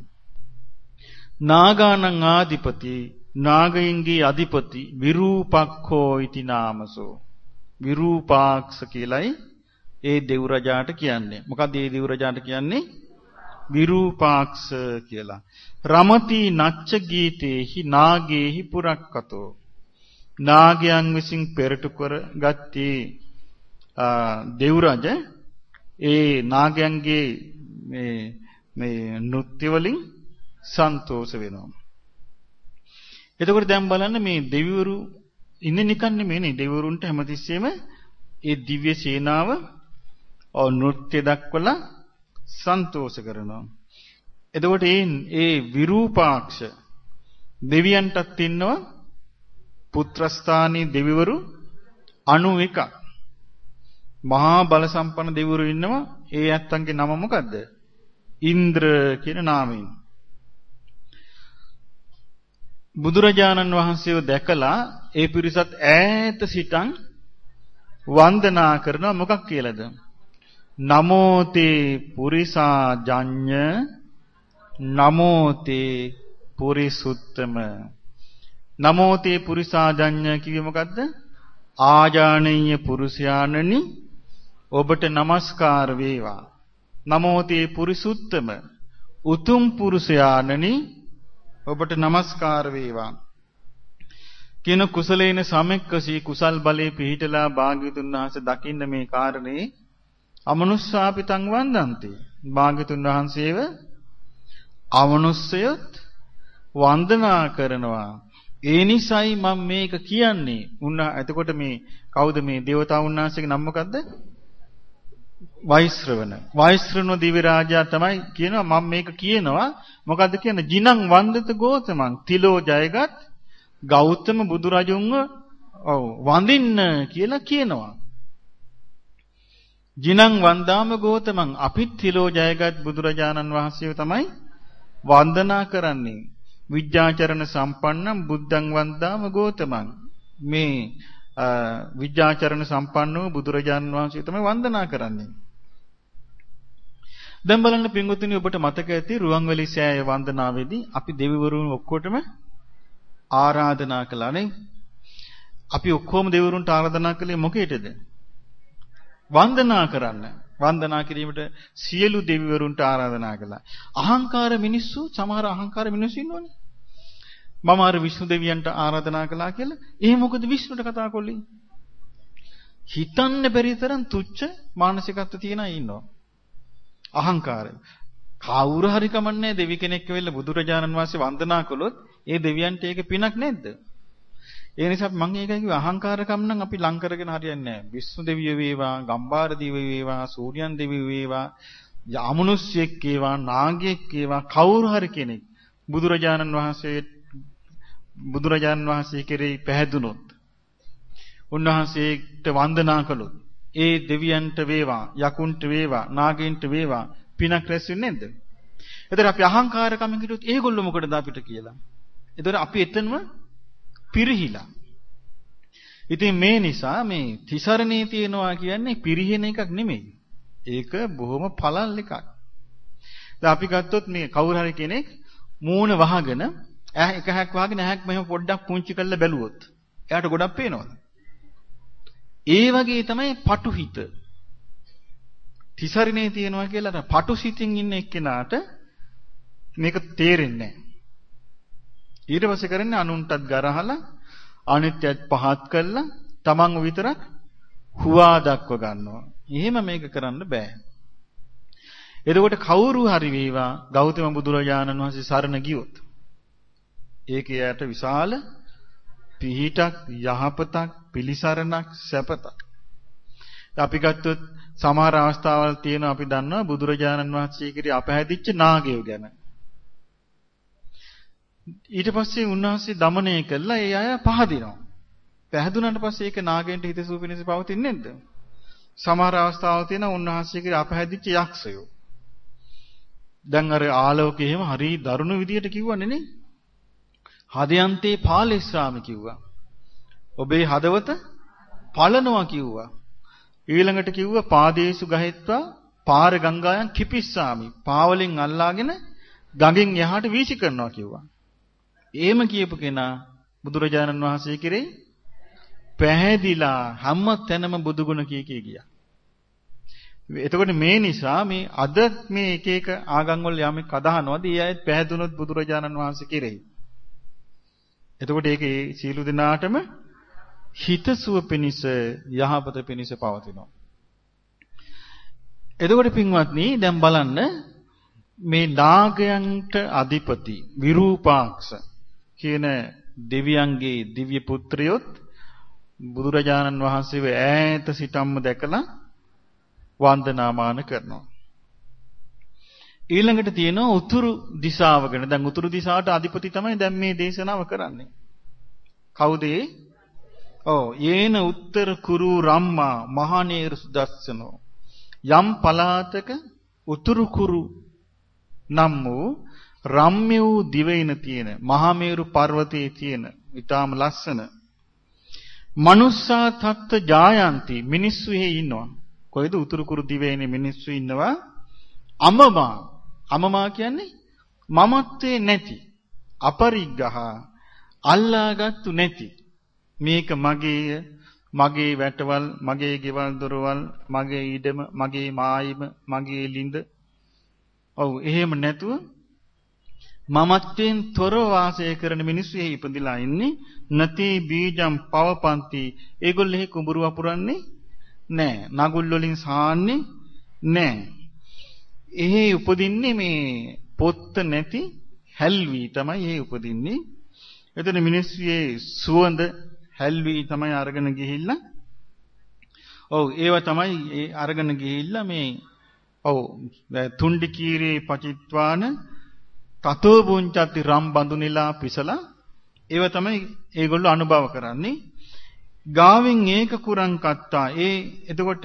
නාගානං ආදිපති නාගයින්ගේ අධිපති විරූපක්ඛෝ ඉති නාමසෝ. විරූපාක්ෂ කියලයි ඒ දෙව් රජාට කියන්නේ. මොකක්ද ඒ දෙව් රජාට කියන්නේ? විරූපාක්ෂ කියලා. රමති නච්ච ගීතේහි නාගේහි පුරක්කතෝ. නාගයන් විසින් පෙරටු කරගත්තේ දෙව් රජ ඒ නාගයන්ගේ මේ මේ නෘත්‍ය වලින් සන්තෝෂ වෙනවා. එතකොට දැන් බලන්න මේ දෙවිවරු ඉන්නේ නිකන් නෙමෙයිනේ දෙවිවරුන්ට හැමතිස්සෙම ඒ දිව්‍ය සේනාව ඔව් නෘත්‍ය දක්වලා සන්තෝෂ කරනවා. එතකොට ඒ ඒ විරූපාක්ෂ දෙවියන්ටත් ඉන්නවා පුත්‍රස්ථානී දෙවිවරු 91ක්. මහා බල සම්පන්න දෙවිවරු ඉන්නවා. ඒ ඇත්තන්ගේ නම මොකද්ද? ඉන්ද්‍ර කියන නාමයෙන්. බුදුරජාණන් වහන්සේව දැකලා ඒ පිරිසත් ඈත සිටන් වන්දනා කරනවා මොකක් කියලාද? නමෝතේ පුරිසා ජඤ්ඤ නමෝතේ පුරිසුත්තම නමෝතේ පුරිසා ජඤ්ඤ කිව්වේ මොකද්ද? ආජානීය පුරුෂයාණනි ඔබට নমස්කාර වේවා. නමෝතේ පුරිසුත්තම උතුම් පුරුෂයාණනි ඔබට নমස්කාර වේවා. කියන කුසලේන සමෙක්කසී කුසල් බලේ පිහිටලා භාග්‍යතුන් වහන්සේ දකින්න මේ කාරණේ අමනුස්සාපිතං වන්දන්ති. භාග්‍යතුන් වහන්සේව අමනුස්සයොත් වන්දනා කරනවා. ඒ නිසයි මම මේක කියන්නේ. උන්න එතකොට මේ කවුද මේ දේවතාවුන් වහන්සේගේ නම මොකද්ද? වෛශ්‍රවණ. වෛශ්‍රවණ දිව්‍ය රාජයා තමයි කියනවා මම මේක කියනවා. මොකද්ද කියන්නේ? ජිනං වන්දිත ගෝතමං තිලෝ ජයගත් ගෞතම බුදුරජුන්ව ඔව් වඳින්න කියලා කියනවා. ජිනං වන්දාම ගෝතමං අපිත් තිලෝ ජයගත් බුදුරජාණන් වහන්සේව තමයි වන්දනා කරන්නේ. විද්‍යාචරණ සම්පන්නම් බුද්ධං වන්දාම ගෝතමං මේ විද්‍යාචරණ සම්පන්නව බුදුරජාණන් වහන්සේ තමයි වන්දනා කරන්නේ. දැන් බලන්න පින්වතුනි ඔබට මතක ඇති රුවන්වැලි සෑය වන්දනාවේදී අපි දෙවිවරුන් ඔක්කොටම ආරාධනා කළා නේ. අපි ඔක්කොම දෙවිවරුන්ට ආරාධනා කළේ මොකේද? වන්දනා කරන්න. වන්දනා කිරීමට සියලු දෙවිවරුන්ට ආරාධනා කළා. අහංකාර මිනිස්සු සමහර අහංකාර මිනිස්සු ඉන්නවනේ. මම අර විෂ්ණු දෙවියන්ට ආරාධනා කළා කියලා. ඒ මොකද විෂ්ණුට කතා කොල්ලේ? හිතන්න බැරි තරම් තුච්ච මානසිකත්ව තියෙන අය ඉන්නවා. අහංකාරය. කවුරු හරි කමන්නේ දෙවි කෙනෙක් වෙන්න බුදුරජාණන් වහන්සේ වන්දනා කළොත් ඒ දෙවියන්ට ඒක පිනක් නැද්ද? ඒ නිසා මම ඒකයි කිව්වේ අහංකාරකම් නම් අපි ලං කරගෙන හරියන්නේ නැහැ. විශ්ණු දෙවිය වේවා, ගම්බාර දිව්‍ය වේවා, සූර්යයන් දෙවිය වේවා, යාමනුෂ්‍යෙක් වේවා, නාගයෙක් වේවා කවුරු හරි කෙනෙක් බුදුරජාණන් වහන්සේ බුදුරජාණන් වහන්සේ කෙරෙහි පැහැදුනොත් උන්වහන්සේට වන්දනා කළොත් ඒ දෙවියන්ට වේවා, යකුන්ට වේවා, නාගයන්ට වේවා පිනක් රැස් වෙන්නේ නැද්ද? එතකොට අපි අහංකාරකමින් හිටියොත් ඒගොල්ලෝ මොකටද අපිට කියලා. එතකොට අපි එතනම පිරිහිලා. ඉතින් මේ නිසා මේ තිසරණේ තියනවා කියන්නේ පිරිහෙන එකක් නෙමෙයි. ඒක බොහොම පළල් එකක්. දැන් අපි ගත්තොත් මේ කවුරු හරි කෙනෙක් මූණ වහගෙන ඇහ එක හැක් වහගෙන ඇහක් මෙහෙම පොඩ්ඩක් පුංචි කරලා බැලුවොත් එයාට ගොඩක් පේනවද? ඒ වගේ තමයි පටු හිත. තිසරණේ තියනවා කියලා අර පටු සිතින් ඉන්න එක්කෙනාට මේක තේරෙන්නේ නැහැ. ඊට පස්සේ කරන්නේ අනුන්ටත් ගරහලා අනිත්‍යත් පහත් කළා තමන් විතරක් හුවා දක්ව ගන්නවා. එහෙම මේක කරන්න බෑ. එතකොට කවුරු හරි වේවා ගෞතම බුදුරජාණන් වහන්සේ සරණ ගියොත් ඒක යට විශාල පිහිටක් යහපතක් පිලිසරණක් සැපතක්. අපි ගත්තොත් සමහර අවස්ථාවල් තියෙනවා අපි දන්නවා බුදුරජාණන් වහන්සේ කිරි අපහැදිච්ච නාගයෝ ගැන. ඊට පස්සේ උන්වහන්සේ দমনය කළා ඒ අය පහදිනවා. පැහැදුනට පස්සේ ඒක නාගයන්ට හිතසුව පිණිස පවතින්නේ නැද්ද? සමහර අවස්ථාවල තියෙන උන්වහන්සේගේ අපහැදිච්ච යක්ෂයෝ. දැන් අර ආලෝකේ එහෙම හරි දරුණු විදියට කිව්වනේ නේ. හදයන්තේ පාලේස්රාම කිව්වා. ඔබේ හදවත පලනවා කිව්වා. ඊළඟට කිව්වා පාදේසු ගහෙත්වා පාර ගංගායන් කිපිස්සාමි. පාවලෙන් අල්ලාගෙන ගඟෙන් එහාට වීසි කරනවා කිව්වා. එහෙම කියපු කෙනා බුදුරජාණන් වහන්සේ කෙරෙහි පැහැදිලා හැම තැනම බුදුගුණ කී කී ගියා. එතකොට මේ නිසා මේ අද මේ එක එක ආගම් වල යමෙක් අදහනවාද ඒ අයත් පැහැදුනොත් බුදුරජාණන් වහන්සේ කෙරෙහි. එතකොට ඒකේ සීල දිනාටම හිතසුව පිණිස යහපත පිණිස පවතිනවා. එතකොට පින්වත්නි දැන් බලන්න මේ නාගයන්ට අධිපති විරූපාක්ෂ කියන දෙවියන්ගේ දිව්‍ය පුත්‍රයොත් බුදුරජාණන් වහන්සේව ඈත සිටම්ම දැකලා වන්දනාමාන කරනවා. ඊළඟට තියෙනවා උතුරු දිශාව ගැන. දැන් උතුරු දිශාවට අධිපති තමයි දැන් මේ දේශනාව කරන්නේ. කවුද ඒ? ඔව්, යේන උත්තර කුරු රම්මා මහානේර සුදස්සනෝ. යම් පලාතක උතුරු කුරු නම් වූ රම්‍ය වූ දිවයින තියෙන මහමේරු පර්වතයේ තියෙන ඊටාම ලස්සන. මනුස්සා තත්ත ජායන්ති මිනිස්සු එහි ඉන්නවා. කොයිද උතුරු කුරු දිවයිනේ මිනිස්සු ඉන්නවා? අමමා. අමමා කියන්නේ මමත්වේ නැති අපරිග්ගහ අල්ලාගත්තු නැති. මේක මගේය මගේ වැටවල් මගේ ගෙවල් දොරවල් මගේ ඉඩම මගේ මායිම මගේ ලිඳ. ඔව් එහෙම නැතුව මමත්වයෙන් තොරව වාසය කරන මිනිස්සු එහි ඉපදිලා ඉන්නේ නැති බීජම් පවපන්ති. ඒගොල්ලෝ එහි කුඹුරු වපුරන්නේ නැහැ නගුල් වලින් සාන්නේ නැහැ එහි උපදින්නේ මේ පොත්ත නැති හැල්වි තමයි එහි උපදින්නේ. එතන මිනිස්සුයේ සුවඳ හැල්වි තමයි අරගෙන ගිහිල්ලා. ඔව් ඒවා තමයි ඒ අරගෙන ගිහිල්ලා මේ ඔව් තුණ්ඩි කීරේ පචිත්වාන තතෝ පුංචති රම් බඳුනිලා පිසලා ඒව තමයි ඒගොල්ලෝ අනුභව කරන්නේ. ගාවින් ඒක කුරං කත්තා. ඒ එතකොට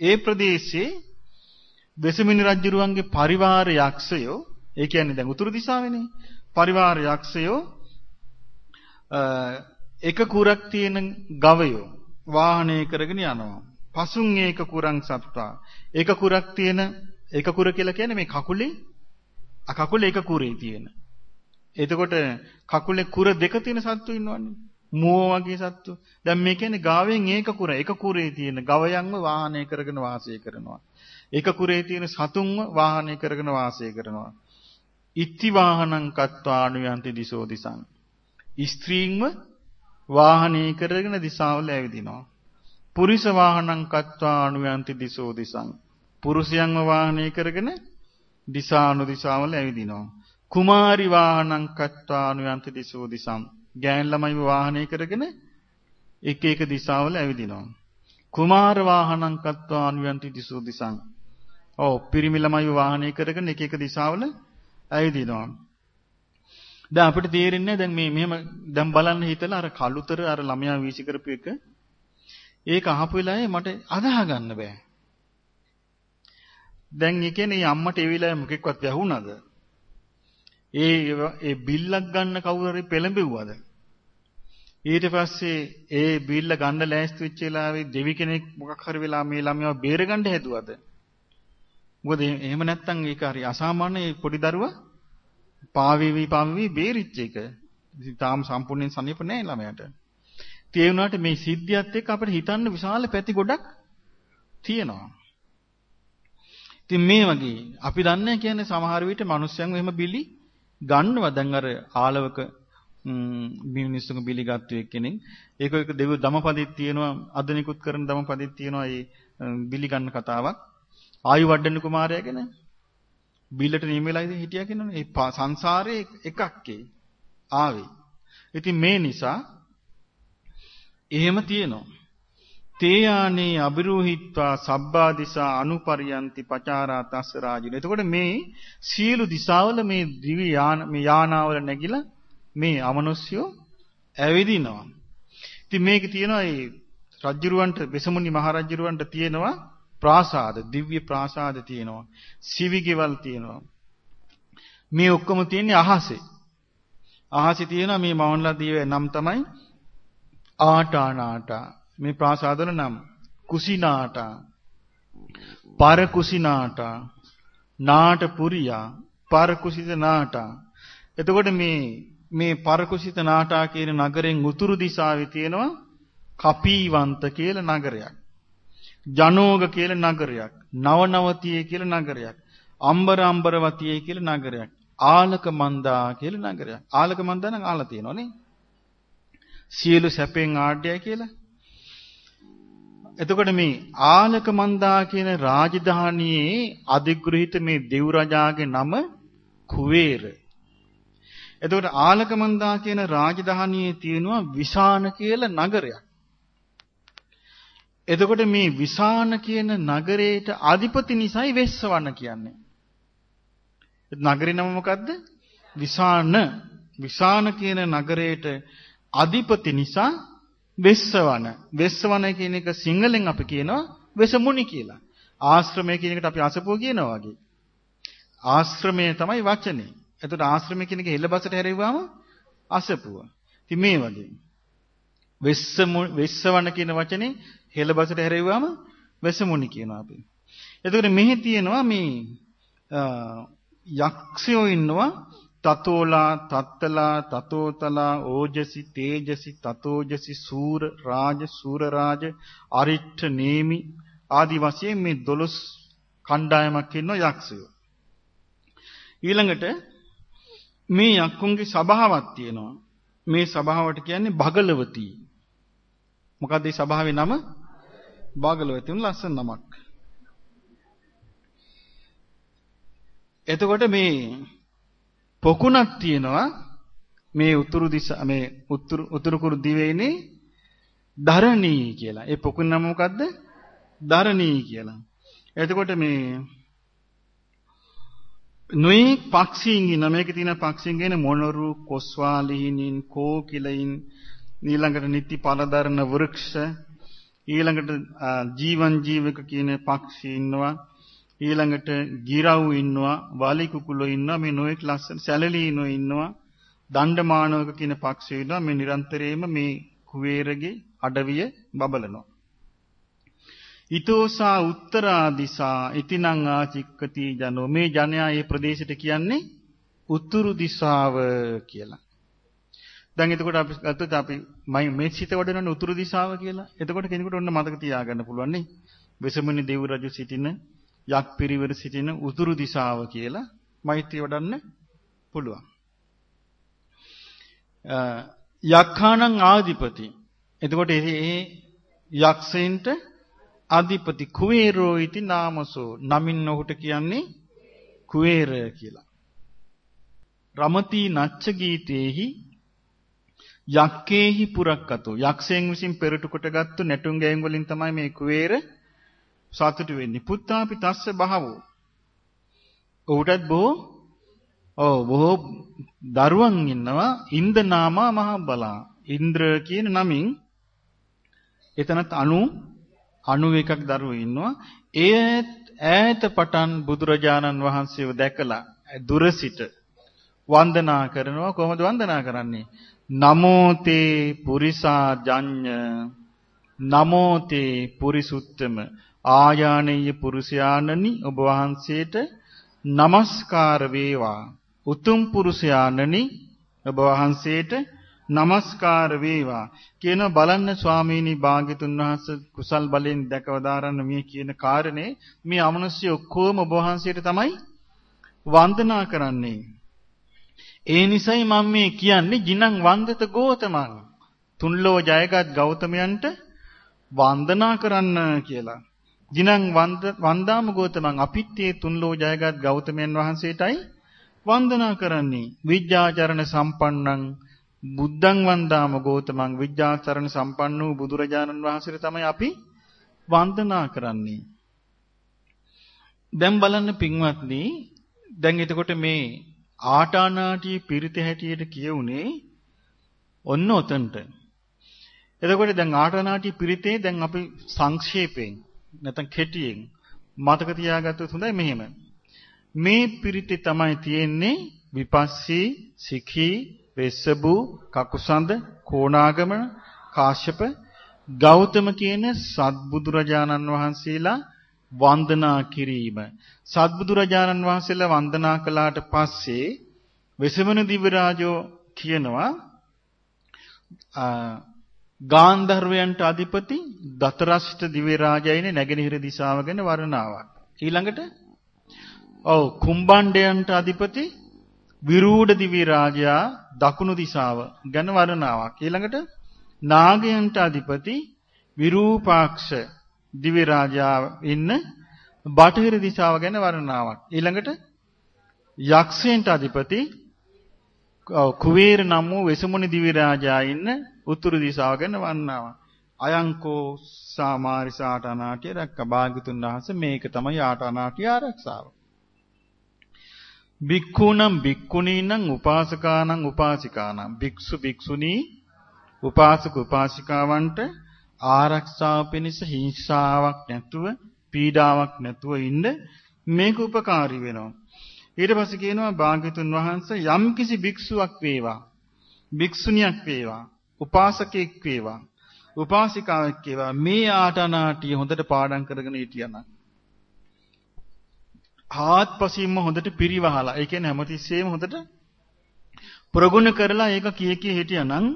ඒ ප්‍රදේශයේ වෙසමිනි රජුරුවන්ගේ පරිවාර යක්ෂයෝ ඒ කියන්නේ දැන් උතුරු දිශාවේනේ. පරිවාර යක්ෂයෝ එක කුරක් තියෙන ගවයෝ වාහනය කරගෙන යනවා. පසුන් ඒක කුරං සත්තා. එක කුරක් තියෙන එක කුර කියලා කියන්නේ මේ කකුලේ කකුල එක කුරේ තියෙන. එතකොට කකුලේ කුර දෙක තියෙන සත්තු ඉන්නවනේ. මුව වගේ සත්තු. දැන් මේ කියන්නේ ගාවෙන් ඒක කුර එක කුරේ තියෙන ගවයන්ව වාහනය කරගෙන වාසය කරනවා. එක කුරේ තියෙන සතුන්ව වාහනය කරගෙන වාසය කරනවා. ඉත්ති වාහනං කත්වානුයන්ති දිසෝ දිසං. ස්ත්‍රීන්ව වාහනය කරගෙන දිසාවල ඇවිදිනවා. පුරිස වාහනං කත්වානුයන්ති දිසෝ දිසං. පුරුෂයන්ව වාහනය කරගෙන දිසානු දිසාවල ඇවිදිනවා. කුමාරි වාහනං කත්වානු යන්ති දිසෝ දිසම්. ගෑන් ළමයි වාහනය කරගෙන එක එක දිසාවල ඇවිදිනවා. කුමාර වාහනං කත්වානු යන්ති දිසෝ දිසං. ඔව් පිරිමි ළමයි වාහනය කරගෙන එක එක දිසාවල ඇවිදිනවා. දැන් අපිට තේරෙන්නේ දැන් මේ මෙහෙම දැන් බලන්න හිතලා අර කලුතර අර ළමයා වීසි කරපු එක ඒක අහපු වෙලාවේ මට අදාහ ගන්න බෑ. දැන් ඒ කියන්නේ අම්මට ඒ වෙලාවේ මොකෙක්වත් වැහුණාද? ඒ ඒ බිල්ලක් ගන්න කවුරු හරි පෙළඹෙව්වද? ඊට පස්සේ ඒ බිල්ල ගන්න ලෑස්ති වෙච්ච වෙලාවේ දෙවි කෙනෙක් මොකක් හරි වෙලා මේ ළමයාව බේරගන්න හැදුවද? මොකද එහෙම නැත්තම් ඒක හරි අසාමාන්‍ය පොඩි දරුවා පාවේවි පාවේවි බේරිච්ච එක. ඉතින් තාම සම්පූර්ණයෙන් සනීප නැහැ ළමයාට. ඒ වුණාට මේ සිද්ධියත් එක්ක අපිට හිතන්න විශාල පැති ගොඩක් තියෙනවා. ඉතින් මේ වගේ අපි දන්නේ කියන්නේ සමහර විට මිනිස්යන්ව එහෙම බිලි ගන්නවා. දැන් අර ආලවක මිනිස්සුන්ව බිලි ගත්තු එක්කෙනෙක් ඒක එක දෙව දමපදිත් තියෙනවා අදනිකුත් කරන දමපදිත් තියෙනවා ඒ බිලි ගන්න කතාවක් ආයු වඩන කුමාරයා ගැන බිල්ලට නියමෙලා හිටියා කියනවනේ ඒ සංසාරේ එකක් ආවේ ඉතින් මේ නිසා එහෙම තියෙනවා. තේයානේ අබිරෝහිත්වා සබ්බා දිසා අනුපරියන්ති පචාරා තස්ස රාජින. එතකොට මේ සියලු දිසාවල මේ දිවි යාන මේ යානාවල නැගිලා මේ අමනුෂ්‍යෝ ඇවිදිනවා. ඉතින් මේකේ තියෙනවා ඒ රජ්ජුරුවන්ට වෙසමුණි මහරජ්ජුරුවන්ට තියෙනවා ප්‍රාසාද දිව්‍ය ප්‍රාසාද තියෙනවා. සිවිගෙවල් තියෙනවා. මේ ඔක්කොම තියෙන්නේ අහසේ. අහසේ තියෙනවා මේ මවන්ලා දිවේ නම් තමයි ආටානාටා මේ ප්‍රාසාදවල නම් කුසිනාටා පරකුසිනාටා නාටපුරියා පරකුසිත නාටා එතකොට මේ මේ පරකුසිත නාටා කියන නගරෙන් උතුරු දිශාවේ තියෙනවා කපීවන්ත කියලා නගරයක්. ජනෝග කියලා නගරයක්. නවනවතිය කියලා නගරයක්. අම්බර අම්බරවතිය කියලා නගරයක්. ආලක මන්දා කියලා නගරයක්. ආලක මන්දා නම් ආලා තියෙනවනේ සියලු සැපෙන් ආඩ්‍යයි කියලා. එතකොට මේ ආලක මන්දා කියන රාජධානියේ අධිග්‍රහිත මේ දෙව් රජාගේ නම කුවේර. එතකොට ආලක මන්දා කියන රාජධානියේ තියෙනවා විසාන කියලා නගරයක්. එතකොට මේ විසාන කියන නගරේට අධිපති නිසයි වෙස්සවන්න කියන්නේ. නගරේ නම මොකද්ද? විසාන. විසාන කියන නගරේට අධිපති නිසා වෙස්සවන. වෙස්සවන කියන එක සිංහලෙන් අපි කියනවා වෙසමුණි කියලා. ආශ්‍රමය කියන එකට අපි අසපුව කියනවා වගේ. ආශ්‍රමය තමයි වචනේ. එතකොට ආශ්‍රමය කියන එක හෙළබසට හැරෙව්වම අසපුව. ඉතින් මේ වගේ. වෙස්සමු වෙස්සවන කියන වචනේ හෙළබසට හැරෙව්වම වෙසමුණි කියනවා අපි. එතකොට මෙහි තියෙනවා මේ යක්ෂයෝ ඉන්නවා තතෝලා තත්තලා තතෝතලා ඕජසි තේජසි තතෝජසි සූර රාජ සූර රාජ අරිට්ඨ නේමි ආදි වශයෙන් මේ 12 කණ්ඩායමක් ඉන්නවා යක්ෂයෝ. ඊළඟට මේ යක්කුන්ගේ සභාවක් තියෙනවා. මේ සභාවට කියන්නේ භගලවති. මොකද මේ සභාවේ නම? භගලවති උන් ලස්සන නමක්. එතකොට මේ පොකුණක් තියෙනවා මේ උතුරු දිශා මේ උතුරු උතුරු කුරු දිවයිනේ ධරණී කියලා. ඒ පොකුණ නම මොකද්ද? ධරණී කියලා. එතකොට මේ නොයි පක්ෂීන් ඉන්න මේකේ තියෙන පක්ෂීන් කියන මොනරු, කොස්වාලිහිනින්, කෝකිලයින්, ඊළඟට නිති පළදරන වෘක්ෂ, ඊළඟට ජීවන් ජීවක කියන පක්ෂී ඉන්නවා. ඊළඟට ගිරව් ඉන්නවා, වාලි කුකුලෝ ඉන්නවා, මේ නොඑක් ලස්සන සැලලීනෝ ඉන්නවා, දණ්ඩමානවක කියන පක්ෂියෝ ඉන්නවා. මේ නිරන්තරයෙන්ම මේ කුවේරගේ අඩවිය බබලනවා. ඊතෝසා උත්තරා දිසා ඉතිනං ආචික්කති ජනෝ මේ ජනයා මේ ප්‍රදේශයට කියන්නේ උතුරු දිශාව කියලා. දැන් එතකොට අපි ගත්තොත් අපි මේ සිත වඩනනේ උතුරු දිශාව කියලා. එතකොට කෙනෙකුට ඔන්න මතක තියාගන්න පුළුවන් නේ. වෙසමුණි දෙව් රජු සිටින යක් පිරිවර සිටින උතුරු දිශාව කියලා මෛත්‍රිය වඩන්න පුළුවන්. යක්ඛානං ආදිපති. එතකොට මේ යක්ෂයින්ට අධිපති කුවේරෝ ඉති නාමසෝ නමින් ඔහුට කියන්නේ කුවේර කියලා. රමති නච්ච ගීතේහි යක්කේහි පුරක්කතෝ යක්ෂයන් විසින් පෙරට කොටගත්තු නැටුම් ගෑම් වලින් තමයි මේ කුවේර සතුටු වෙන්නේ. පුත්තාපි තස්ස බහවෝ. ඔහුටත් බොහෝ ඔව් බොහෝ දරුවන් ඉන්නවා ඉන්ද නාමා මහ බලා. ඉන්ද්‍ර කියන නමින් එතනත් 90 91ක් දරුවෝ ඉන්නවා. ඒ ඈත පටන් බුදුරජාණන් වහන්සේව දැකලා දුර සිට වන්දනා කරනවා කොහොමද වන්දනා කරන්නේ? නමෝ තේ පුරිසා ජඤ්ඤ නමෝ තේ පුරිසුත්තම ආයානීය පුරුෂයාණනි ඔබ වහන්සේට নমස්කාර වේවා. උතුම් පුරුෂයාණනි ඔබ වහන්සේට নমස්කාර වේවා. කියන බලන්න ස්වාමීනි භාග්‍යතුන් වහන්සේ කුසල් බලෙන් දැකවදාරන්න මේ කියන කාරණේ මේ අමනුෂ්‍ය ඔක්කොම ඔබ වහන්සේට තමයි වන්දනා කරන්නේ. ඒ නිසයි මම මේ කියන්නේ ජිනං වන්දත ගෝතමං තුන්ලෝ ජයගත් ගෞතමයන්ට වන්දනා කරන්න කියලා. ජිනං වන්ද වන්දාම ගෝතමං අපිත් මේ තුන්ලෝ ජයගත් ගෞතමයන් වහන්සේටයි වන්දනා කරන්නේ විද්‍යාචරණ සම්පන්නං බුද්ධං වන්දාම ගෝතමං විද්‍යාචරණ සම්පන්න වූ බුදුරජාණන් වහන්සේට තමයි අපි වන්දනා කරන්නේ. දැන් බලන්න පින්වත්නි දැන් එතකොට මේ ආටානාටි පිරිත හැටියට කියුනේ ඔන්න ඔතනට. එතකොට දැන් ආටානාටි පිරිතේ දැන් අපි සංක්ෂේපයෙන් නැත්නම් කෙටියෙන් මතක තියාගත්තොත් හොඳයි මෙහෙම. මේ පිරිතේ තමයි තියෙන්නේ විපස්සී, සිඛී, වෙස්සබු, කකුසඳ, කෝණාගමන, කාශ්‍යප, ගෞතම කියන සත්බුදුරජාණන් වහන්සේලා වන්දනා කිරීම. සත්බුදුරජාණන් වහන්සේලා වන්දනා කළාට පස්සේ වෙසමන දිවරාජෝ කියනවා ගාන්ධර්වයන්ට අධිපති දතරෂ්ඨ දිව්‍ය රාජයයිනේ නැගෙනහිර දිශාව ගැන වර්ණනාවක්. ඊළඟට ඔව් කුම්බණ්ඩයන්ට අධිපති විරූඪ දිව්‍ය රාජයා දකුණු දිශාව ගැන වර්ණනාවක්. ඊළඟට නාගයන්ට අධිපති විරූපාක්ෂ දිව්‍ය රාජයා ඉන්න බටහිර දිශාව ගැන වර්ණනාවක්. ඊළඟට යක්ෂයන්ට අධිපති කුවේර නම් වූ වෙසමුණි දිව්‍ය රාජයා ඉන්න උතුරු දිශාව ගැන වර්ණනාවක්. අයංකෝ සාමාරිස ආටානාටිය රැක්ක භාග්‍යතුන් වහන්සේ මේක තමයි ආටානාටිය ආරක්ෂාව. භික්ඛූනම් භික්ඛුනීනම් උපාසකානම් උපාසිකානම් භික්ෂු භික්ෂුණී උපාසක උපාසිකාවන්ට ආරක්ෂාව පිණිස හිංසාවක් නැතුව පීඩාවක් නැතුව ඉන්න මේක උපකාරී වෙනවා ඊට පස්සේ කියනවා භාග්‍යතුන් වහන්සේ යම්කිසි භික්ෂුවක් වේවා භික්ෂුණියක් වේවා උපාසකෙක් වේවා. උපාසිකාවෙක් වේවා. මේ ආටනාටිය හොඳට පාඩම් කරගෙන හිටියනම් ආත්පසින්ම හොඳට පිරිවහලා ඒ කියන්නේ හැමතිස්සෙම හොඳට ප්‍රගුණ කරලා ඒක කිය කිය හිටියනම්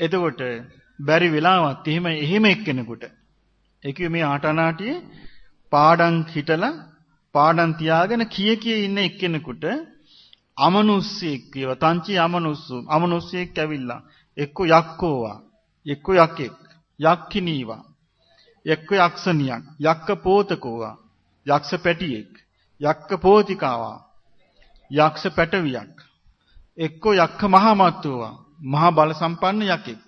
එතකොට බැරි වෙලාවත් එහෙම එහෙම එක්කෙනෙකුට ඒ කිය මේ ආටනාටියේ පාඩම් හිටලා පාඩම් තියාගෙන කිය කිය ඉන්න එක්කෙනෙකුට අමනුස්සයෙක් කියව තංචි අමනුස්සු අමනුස්සයෙක් ඇවිල්ලා. එක්ක යක්කෝවා එක්ක යකෙක් යක්කිනීවා එක්ක යක්ෂණියක් යක්ක පෝතකෝවා යක්ෂ පැටියෙක් යක්ක පෝතිකාවා යක්ෂ පැටවියක් එක්කෝ යක්ක මහමත්තුවා මහා බල සම්පන්න යකෙක්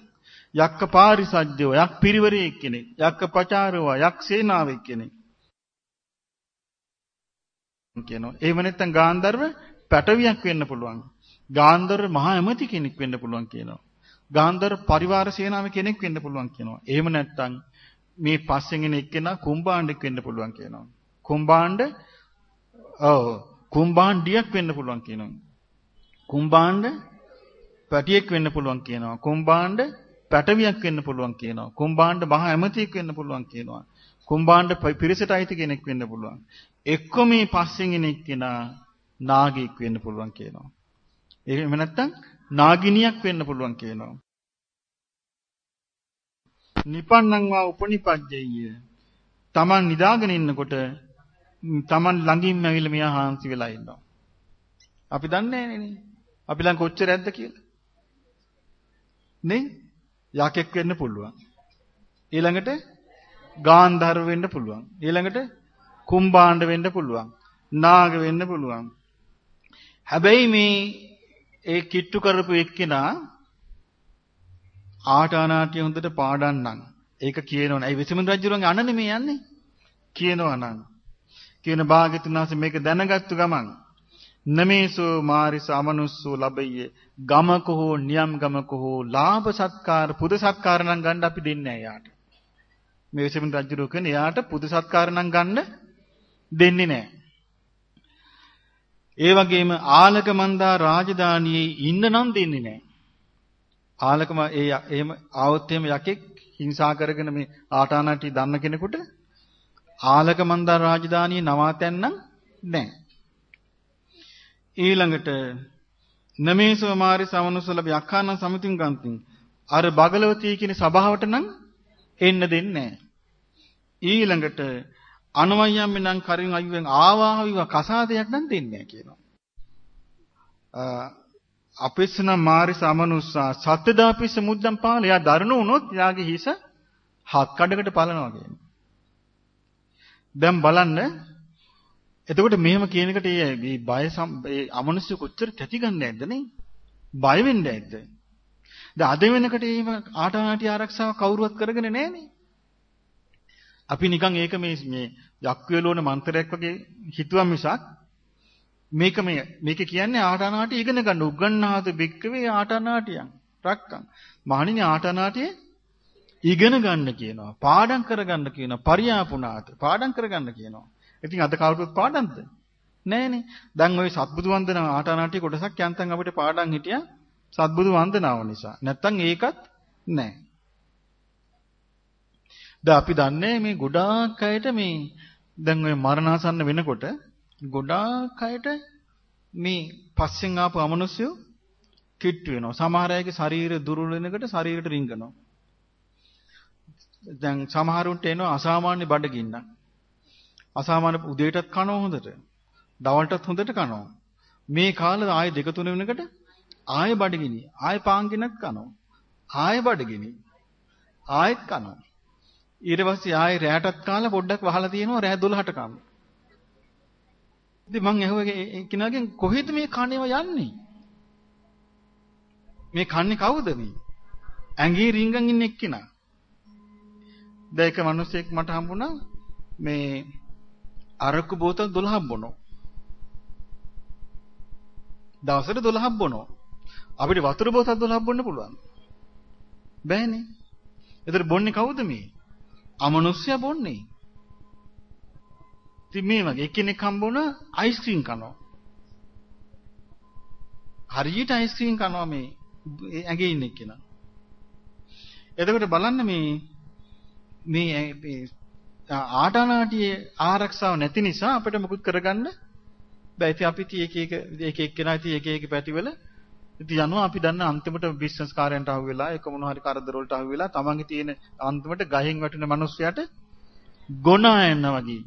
යක්ක පාරිසජ්ජෝ යක් පිරිවරයෙක් කෙනෙක් යක්ක පචාරෝවා යක් සේනාවෙක් කෙනෙක්. කියනවා. එහෙම නැත්නම් ගාන්ධර්ව පැටවියක් වෙන්න පුළුවන්. ගාන්ධර්ව මහා ඇමති කෙනෙක් වෙන්න පුළුවන් කියනවා. ගාන්ධර්ව පරිවාර සේනාවේ කෙනෙක් වෙන්න පුළුවන් කියනවා එහෙම නැත්නම් මේ පස්සෙන් එන එක්කෙනා කුම්බාණ්ඩෙක් වෙන්න පුළුවන් කියනවා කුම්බාණ්ඩ ඔව් කුම්බාණ්ඩියක් වෙන්න පුළුවන් කියනවා. කුම්බාණ්ඩ පැටියෙක් වෙන්න පුළුවන් කියනවා. කුම්බාණ්ඩ පැටවියක් වෙන්න පුළුවන් කියනවා. කුම්බාණ්ඩ මහ ඇමතියෙක් වෙන්න පුළුවන් කියනවා. කුම්බාණ්ඩ පිරිසට අයිති කෙනෙක් වෙන්න පුළුවන්. එක්ක මේ පස්සෙන් එන එක්කෙනා නාගයෙක් වෙන්න පුළුවන් කියනවා. එහෙම නැත්නම් නාගිනියක් වෙන්න පුළුවන් කියනවා. නිපන්නං වා උපනිපජ්ජය. Taman නිදාගෙන ඉන්නකොට Taman ළඟින්ම ඇවිල්ලා මෙයා හාන්සි වෙලා ඉන්නවා. අපි දන්නේ නෑනේ. අපි ළඟ කොච්චර ඇද්ද කියලා. නේ? යකෙක් වෙන්න පුළුවන්. ඊළඟට ගාන්ධර්ව වෙන්න පුළුවන්. ඊළඟට කුම්භාණ්ඩ වෙන්න පුළුවන්. නාග වෙන්න පුළුවන්. හැබැයි මේ ඒ කිට්ටු කරපු එක්කෙනා ආටානාටිය හොඳට පාඩම් නම් ඒක කියනවනේ. ඒ විසමන් රජුරන්ගේ අනනේ මේ යන්නේ. කියනවා නම් කියන භාග්‍යතුන් වහන්සේ මේක දැනගත්තු ගමන් නමේසෝ මාරිස අමනුස්සෝ ලබෙය්‍ය ගමක හෝ නියම් ගමක හෝ ලාභ සත්කාර පුද සත්කාර නම් ගන්න අපි දෙන්නේ නැහැ යාට. මේ වෙසමින් රජුරෝ කියන්නේ යාට පුද සත්කාර නම් ගන්න දෙන්නේ නැහැ. ඒ වගේම ආලක මන්දා රාජධානියේ ඉන්න නම් දෙන්නේ නැහැ. ආලකම ඒ එහෙම ආවොත් එහෙම යකෙක් හිංසා කරගෙන මේ ආටානාටි දන්න කෙනෙකුට ආලක මන්දා රාජධානියේ නවාතැන්නම් නැහැ. ඊළඟට නමේසව මාරි සමනුසල යක්ඛාන සමිතින් ගන්තින් අර බගලවතී කියන සභාවට නම් එන්න දෙන්නේ නැහැ. ඊළඟට අනවයම් නම් කරින් අයුවෙන් ආවාහ විව කසාදයක් නම් දෙන්නේ නැහැ කියනවා. අපෙස්සන මාරි සමනුස්සා සත්‍යදාපිස මුද්දම් පාල එයා දරුණු වුණොත් එයාගේ හිස හත් කඩකට පලනවා කියන්නේ. දැන් බලන්න එතකොට මෙහෙම කියන එකට මේ බය මේ අමනුෂ්‍ය කොච්චර තැති ගන්න නැද්ද නේ? බය වෙන්නේ නැද්ද? දැන් අද වෙනකොට එහෙම ආටානාටි ආරක්ෂාව කවුරුවත් කරගෙන නැහනේ. අපි නිකන් ඒක මේ මේ යක්වියලෝන මන්ත්‍රයක් වගේ හිතුවා මිසක් මේක මේ මේක කියන්නේ ආටානාටි ඉගෙන ගන්න. උගන්නාද බික්කවේ ආටානාටියන් රක්කම්. මහණිනි ආටානාටියේ ඉගෙන ගන්න කියනවා පාඩම් කරගන්න කියනවා පරියාපුණාත පාඩම් කරගන්න කියනවා. ඉතින් අද කවුරුත් පාඩම්ද? නෑනේ. දැන් ওই සත්බුදු වන්දන ආටානාටිය කොටසක් යන්තම් අපිට පාඩම් හිටියා සත්බුදු වන්දනාව නිසා. නැත්තම් ඒකත් නෑ. දැන් අපි දන්නේ මේ ගොඩාක් අයට මේ දැන් ওই මරණාසන්න වෙනකොට ගොඩාක් අයට මේ පස්සෙන් ආපු අමනුෂ්‍යෝ කිට්ටු වෙනවා. සමහර අයගේ ශරීර දුර්වල වෙනකොට ශරීරයට රිංගනවා. දැන් සමහරුන්ට එනවා අසාමාන්‍ය බඩගින්න. අසාමාන්‍ය උදේටත් කනවා හොඳට. දවල්ටත් හොඳට කනවා. මේ කාලේ ආයෙ දෙක තුන වෙනකොට ආයෙ බඩගිනි. ආයෙ පාංගිනක් කනවා. ආයෙ බඩගිනි. ආයෙත් කනවා. ඊට පස්සේ ආයෙ රැටත් කාලා පොඩ්ඩක් වහලා තියෙනවා රෑ 12ට කනවා. ඉතින් මං ඇහුවා කෙනාගෙන් කොහෙද මේ කණේව යන්නේ? මේ කන්නේ කවුද මේ? ඇඟේ රිංගන් ඉන්න එක්කෙනා. දැන් එක මිනිහෙක් මට හම්බුණා මේ අරක්කු බෝතල් 12ක් බොනවා. දවසට 12ක් බොනවා. අපිට වතුර බෝතල් 12ක් බොන්න පුළුවන්. බෑනේ. එතකොට බොන්නේ කවුද මේ? අමනුෂ්‍යයා බොන්නේ. ඉතින් මේ වගේ එක්කෙනෙක් හම්බුණා අයිස්ක්‍රීම් කනවා. හරියට අයිස්ක්‍රීම් කනවා මේ ඇඟේ ඉන්න එක්කෙනා. එතකොට බලන්න මේ මේ ආටානාටියේ ආරක්ෂාව නැති නිසා අපිට මුකුත් කරගන්න බෑ. ඉතින් අපි ඉතින් එක එක එක එක්කෙනා ඉතින් එක එක පැතිවල ඉතින් යනවා අපි දන්න අන්තිමට බිස්නස් කාර්යයන්ට අහු වෙලා ඒක මොන හරි කරදර වලට අහු වෙලා තමන්ගේ තියෙන අන්තිමට ගහෙන් වැටෙන මිනිස්සයාට ගොනා යනවා වගේ.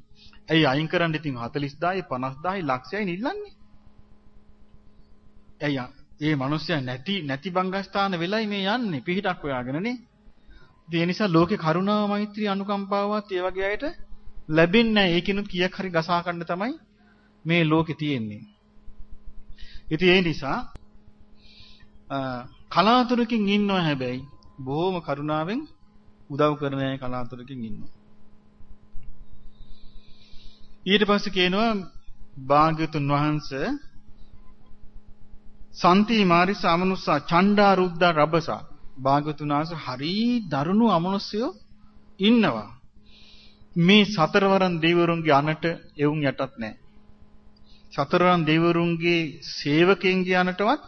ඇයි අයින් කරන්න ඉතින් 40000යි 50000යි ලක්ෂයයි නිල්ලන්නේ? ඇයි ඒ මිනිස්සයා නැති නැති බංගස්ථාන වෙලයි මේ යන්නේ පිහිටක් හොයාගෙනනේ. ඒ නිසා ලෝකේ කරුණාව මෛත්‍රී අනුකම්පාවත් ඒ වගේ අයට ලැබෙන්නේ නැහැ. ඒකිනුත් කීයක් හරි ගසා ගන්න තමයි මේ ලෝකේ තියෙන්නේ. ඉතින් ඒ නිසා කලාතුරකින් ඉන්නවා හැබැයි බොහොම කරුණාවෙන් උදව් කරන අය කලාතුරකින් ඉන්නවා. ඊට පස්සේ කියනවා භාග්‍යතුන් වහන්සේ සන්ති මාරිස අමනුස්සා චණ්ඩා රුද්දා රබසා. භාග්‍යතුන් වහන්සේ හරි දරුණු අමනුස්සයෝ ඉන්නවා. මේ සතරවරන් දෙවිවරුන්ගේ අනට එවුන් යටත් නැහැ. සතරවරන් දෙවිවරුන්ගේ සේවකයන්ගේ අනටවත්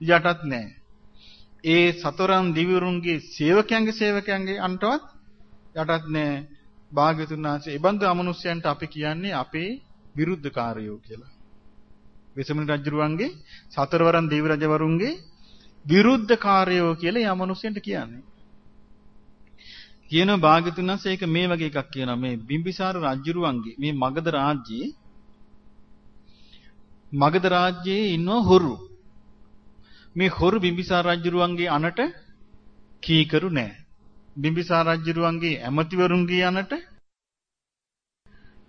යටත් නැහැ ඒ සතරන් දිවිවරුන්ගේ සේවකයන්ගේ සේවකයන්ගේ අන්ටවත් යටත් නැහැ භාග්‍යතුන් වහන්සේ ඒ බඳු අමනුෂ්‍යයන්ට අපි කියන්නේ අපේ විරුද්ධකාරයෝ කියලා. වෙසමුණි රජුරුවන්ගේ සතරවරන් දේව රජවරුන්ගේ විරුද්ධකාරයෝ කියලා ඒ අමනුෂ්‍යයන්ට කියන්නේ. කියන භාග්‍යතුන් වහන්සේ ඒක මේ වගේ එකක් කියනවා මේ බිම්බිසාර රජුරුවන්ගේ මේ මගධ රාජ්‍යයේ මගධ රාජ්‍යයේ ඉන්න හොරු මේ හොරු බිම්බිසාර රජුරුවන්ගේ අනට කීකරු නැහැ. බිම්බිසාර රජුරුවන්ගේ ඇමතිවරුන්ගේ යනට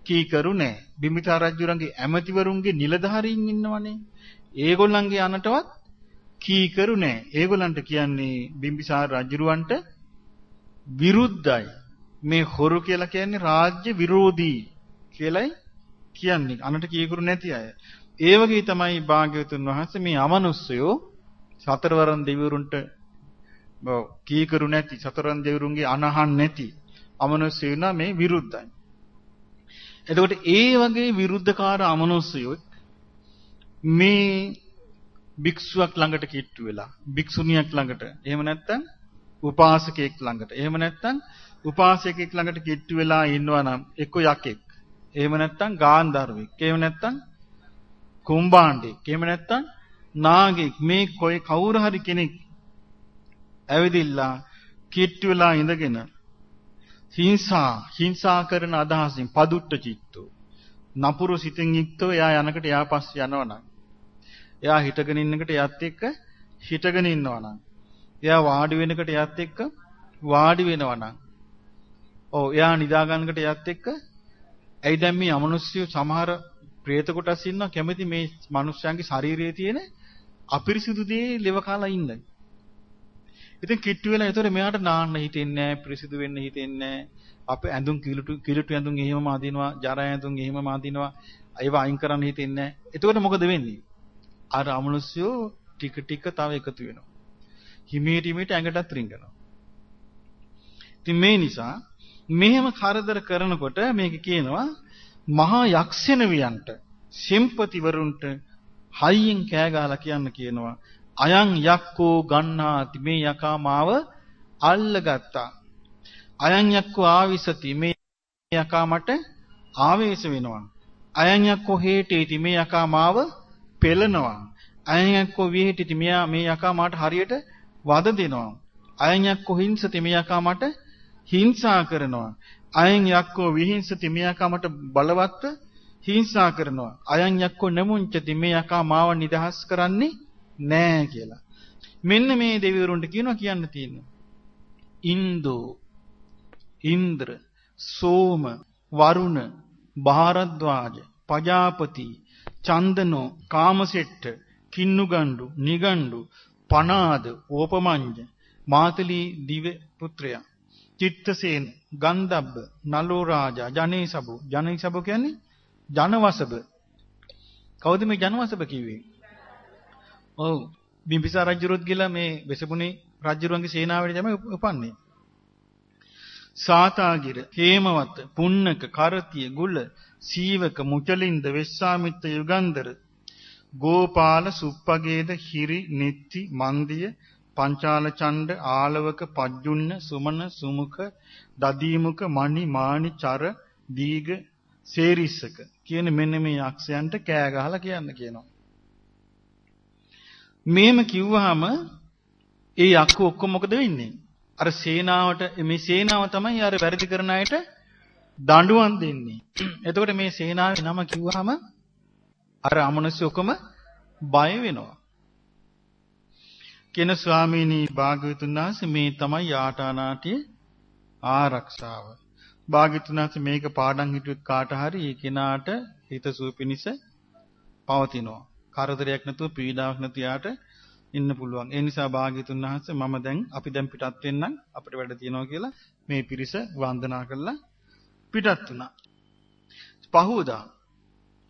කීකරු නැහැ. බිම්බිසාර රජුරුවන්ගේ ඇමතිවරුන්ගේ නිලධාරීන් ඉන්නවනේ. ඒගොල්ලන්ගේ යනටවත් කීකරු නැහැ. ඒගොල්ලන්ට කියන්නේ බිම්බිසාර රජුරුවන්ට විරුද්ධයි. මේ හොරු කියලා කියන්නේ රාජ්‍ය විරෝධී කියලයි කියන්නේ. අනට කීකරු නැති අය. ඒ වගේ තමයි භාග්‍යවතුන් වහන්සේ මේ අමනුස්සයෝ සතරවරන් දෙවිවරුන්ට කීකරු නැති සතරවරන් දෙවිවරුන්ගේ අනහන් නැති අමනුස්සයෝ නා මේ විරුද්ධයි. එතකොට ඒ වගේ විරුද්ධකාර අමනුස්සයෝ මේ භික්ෂුවක් ළඟට කිට්ටු වෙලා භික්ෂුණියක් ළඟට එහෙම නැත්නම් උපාසකයෙක් ළඟට එහෙම නැත්නම් උපාසකයෙක් ළඟට කිට්ටු වෙලා ඉන්නවා නම් එක්ක යකෙක් එහෙම නැත්නම් ගාන්ධර්වෙක් එහෙම නැත්නම් කුම්බාණ්ඩෙක් එහෙම නැත්නම් නාගෙක් මේ කොයි කවුරු හරි කෙනෙක් ඇවිදිලා කිට්ටු වෙලා ඉඳගෙන හිංසා හිංසා කරන අදහසින් පදුට්ට චිත්තෝ. නපුරු සිතින් යුක්තව එයා යනකට එයා පස්සේ යනවනම් එයා හිටගෙන ඉන්නකට එයත් එක්ක හිටගෙන ඉන්නවනම් එයා වාඩි වෙනකට එයත් එක්ක වාඩි වෙනවනම් ඔව් එයා නිදා ගන්නකට එයත් එක්ක ඇයි දැන් මේ අමනුෂ්‍ය සමහර പ്രേත කොටස් ඉන්නවා? කැමති මේ මිනිස්යාගේ ශරීරයේ තියෙන අපිරිසිදු දේ ලෙව කාලා ඉන්නයි. ඉතින් කිට්ටු වෙලා ඒතර මෙයාට නාන්න හිතෙන්නේ නැහැ, පිරිසිදු වෙන්න හිතෙන්නේ නැහැ. අපේ ඇඳුම් කිලුටු කිලුටු ඇඳුම් එහෙමම අදිනවා, ජරා ඇඳුම් එහෙමම අදිනවා. ඒව අයින් කරන්න හිතෙන්නේ නැහැ. එතකොට මොකද වෙන්නේ? අර අමනුෂ්‍යෝ ටික ටික තව එකතු වෙනවා. හිමීට හිමීට ඇඟටත් රිංගනවා. ඉතින් මේ නිසා මෙහෙම කරදර කරනකොට මේක කියනවා මහා යක්ෂණවියන්ට සිම්පතිවරුන්ට හයියෙන් කෑ ගහලා කියන්න කියනවා. අයන් යක්කෝ ගන්නාති මේ යකා මාව අල්ලගත්තා. අයන් යක්කෝ ආවිසති මේ යකා මට ආවේශ වෙනවා. අයන් යක්කෝ හේටේති මේ යකා මාව පෙළනවා. අයන් යක්කෝ විහෙටිති මෙයා මේ යකා මාට හරියට වද දෙනවා. අයන් යක්කෝ හිංසති මේ යකා මට හිංසා කරනවා. අයන් යක්කෝ විහිංසති මේ යකා මට බලවත්ව හිංසා කරනවා අයන් යක්කෝ නමුංචති මේ යකා මාව නිදහස් කරන්නේ නෑ කියලා. මෙන්න මේ දෙවිවරුන්ට කියනවා කියන්න තියෙනවා. ඉන්දෝ ඉන්ද්‍ර සෝම වරුණ භාරද්වාජ පජාපති චන්දනෝ කාමසෙට්ට කින්නුගණ්ඩු නිගණ්ඩු පනාද ඕපමංජ මාතලී දිව පුත්‍රයා චිත්තසේන ගන්ධබ්බ නලෝ රාජා ජනේසබු ජනේසබු කියන්නේ ජනවසබ. කවුද මේ ජනවසබ කිව්වේ? ඔව්. බිම්බිසාර රජුරුත් ගිහලා මේ වෙසපුනේ රජුරුවන්ගේ සේනාවට තමයි උපන්නේ. සාතාගිර, හේමවත, පුන්නක, කරතිය, ගුල, සීවක, මුචලින්ද, වෙස්සාමිත්ත, යුගන්ධර, ගෝපාල, සුප්පගේද, හිරි, නිත්ති, මන්දිය, පංචාල ඡණ්ඩ, ආලවක, පජ්ජුන්න, සුමන, සුමුඛ, දදීමුඛ, මණි, මානි, චර, දීඝ, සේරිස්සක කියන මෙන්න මේ යක්ෂයන්ට කෑ ගහලා කියන්න කියනවා. මේම කිව්වහම ඒ යක්කු ඔක්කොම මොකද වෙන්නේ? අර සේනාවට මේ සේනාව තමයි අර වැරදි කරන අයට දඬුවම් දෙන්නේ. එතකොට මේ සේනාවේ නම කිව්වහම අර අමනුෂ්‍ය ඔක්කොම බය වෙනවා. කියන ස්වාමීනි භාග්‍යවතුන් වහන්සේ මේ තමයි ආටානාටිය ආරක්ෂාව. භාග්‍යවතුන් වහන්සේ මේක පාඩම් හිටියොත් කාට හරි ඒ කෙනාට හිතසුව පිණිස පවතිනවා. කරදරයක් නැතුව පීඩාවක් නැති යාට ඉන්න පුළුවන්. ඒ නිසා භාග්‍යතුන් වහන්සේ මම දැන් අපි දැන් පිටත් වෙන්නම් අපිට වැඩ තියෙනවා කියලා මේ පිරිස වන්දනා කරලා පිටත් වුණා. පහවදා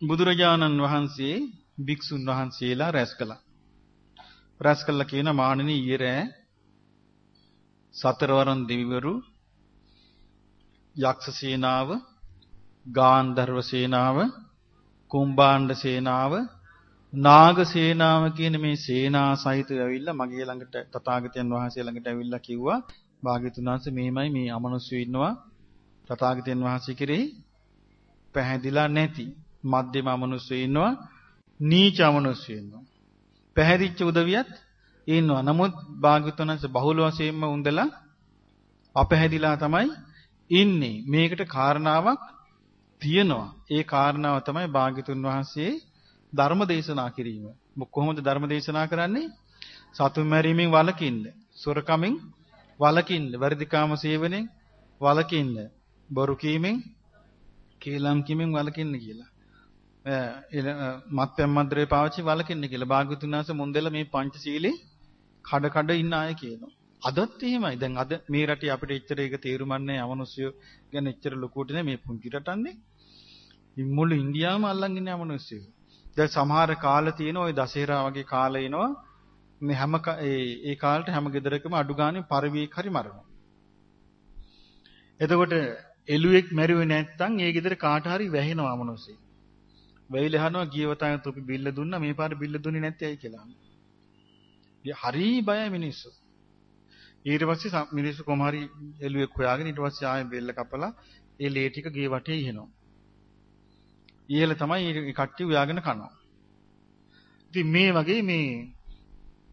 බුදුරජාණන් වහන්සේ භික්ෂුන් වහන්සේලා රැස් කළා. රැස් කළා කියන මාණනි ඊයේ රෑ සතරවරන් දෙවිවරු යක්ෂ සේනාව ගාන්ධර්ව සේනාව කුම්භාණ්ඩ සේනාව නාග සේනාව කියන මේ සේනා සහිතව ඇවිල්ලා මගේ ළඟට තථාගතයන් වහන්සේ ළඟට ඇවිල්ලා කිව්වා භාග්‍යතුන් වහන්සේ මෙහෙමයි මේ අමනුෂ්‍යය ඉන්නවා. තථාගතයන් වහන්සේ කෙරෙහි පැහැදිලා නැති මධ්‍යම අමනුෂ්‍යය ඉන්නවා නීච අමනුෂ්‍යය ඉන්නවා. පැහැදිච්ච උදවියත් ඉන්නවා. නමුත් භාග්‍යතුන් වහන්සේ බහුල වශයෙන්ම උන්දලා අපැහැදිලා තමයි ඉන්නේ මේකට කාරණාවක් තියෙනවා ඒ කාරණාව තමයි භාග්‍යතුන් වහන්සේ ධර්ම දේශනා කිරීම. කොහොමද ධර්ම දේශනා කරන්නේ? සතුන් මැරීමෙන් වළකින්න, සොරකමින් වළකින්න, වර්ධිකාම සේවනයෙන් වළකින්න, බොරු කීමෙන්, කේලම් කීමෙන් වළකින්න කියලා. මත්පැන් මද්ද්‍රේ පාවිච්චි වළකින්න කියලා. භාග්‍යතුන් වහන්සේ මුන්දෙල මේ පංචශීලී කඩ කඩ ඉන්න අය කියනවා. අදත් එහෙමයි. දැන් අද මේ රටේ අපිට එච්චර ඒක තේරුම්න්නේ අමනුෂ්‍යය ගැන එච්චර ලොකුට නේ මේ පුංචි රටන්නේ. මුළු ඉන්දියාවම අල්ලන් ඉන්නේ අමනුෂ්‍යයෝ. දැන් සමහර කාල තියෙන ওই දසේරා වගේ කාල එනවා මේ හැම ඒ ඒ කාලේට හැම ගෙදරකම අඩු ගානේ පරිවීක් හරි මරනවා. එතකොට එළුවෙක් මැරුවේ නැත්නම් ඒ ගෙදර කාට හරි වැහෙනවා මනෝසේ. වෙයිල අහනවා ගියවතාවෙත් අපි බිල්ල දුන්නා මේ පාර බිල්ල දුන්නේ නැත්තේ ඇයි කියලා. හරි බයයි මිනිස්සු. ඊට පස්සේ මිනිස්සු කොහොම හරි එළුවෙක් හොයාගෙන ඊට පස්සේ ආයෙ බෙල්ල කපලා ඒ ලේ ටික ගේ වටේ ඉහනවා. ඉහළ තමයි ඒ කට්ටිය උයාගෙන කනවා. ඉතින් මේ වගේ මේ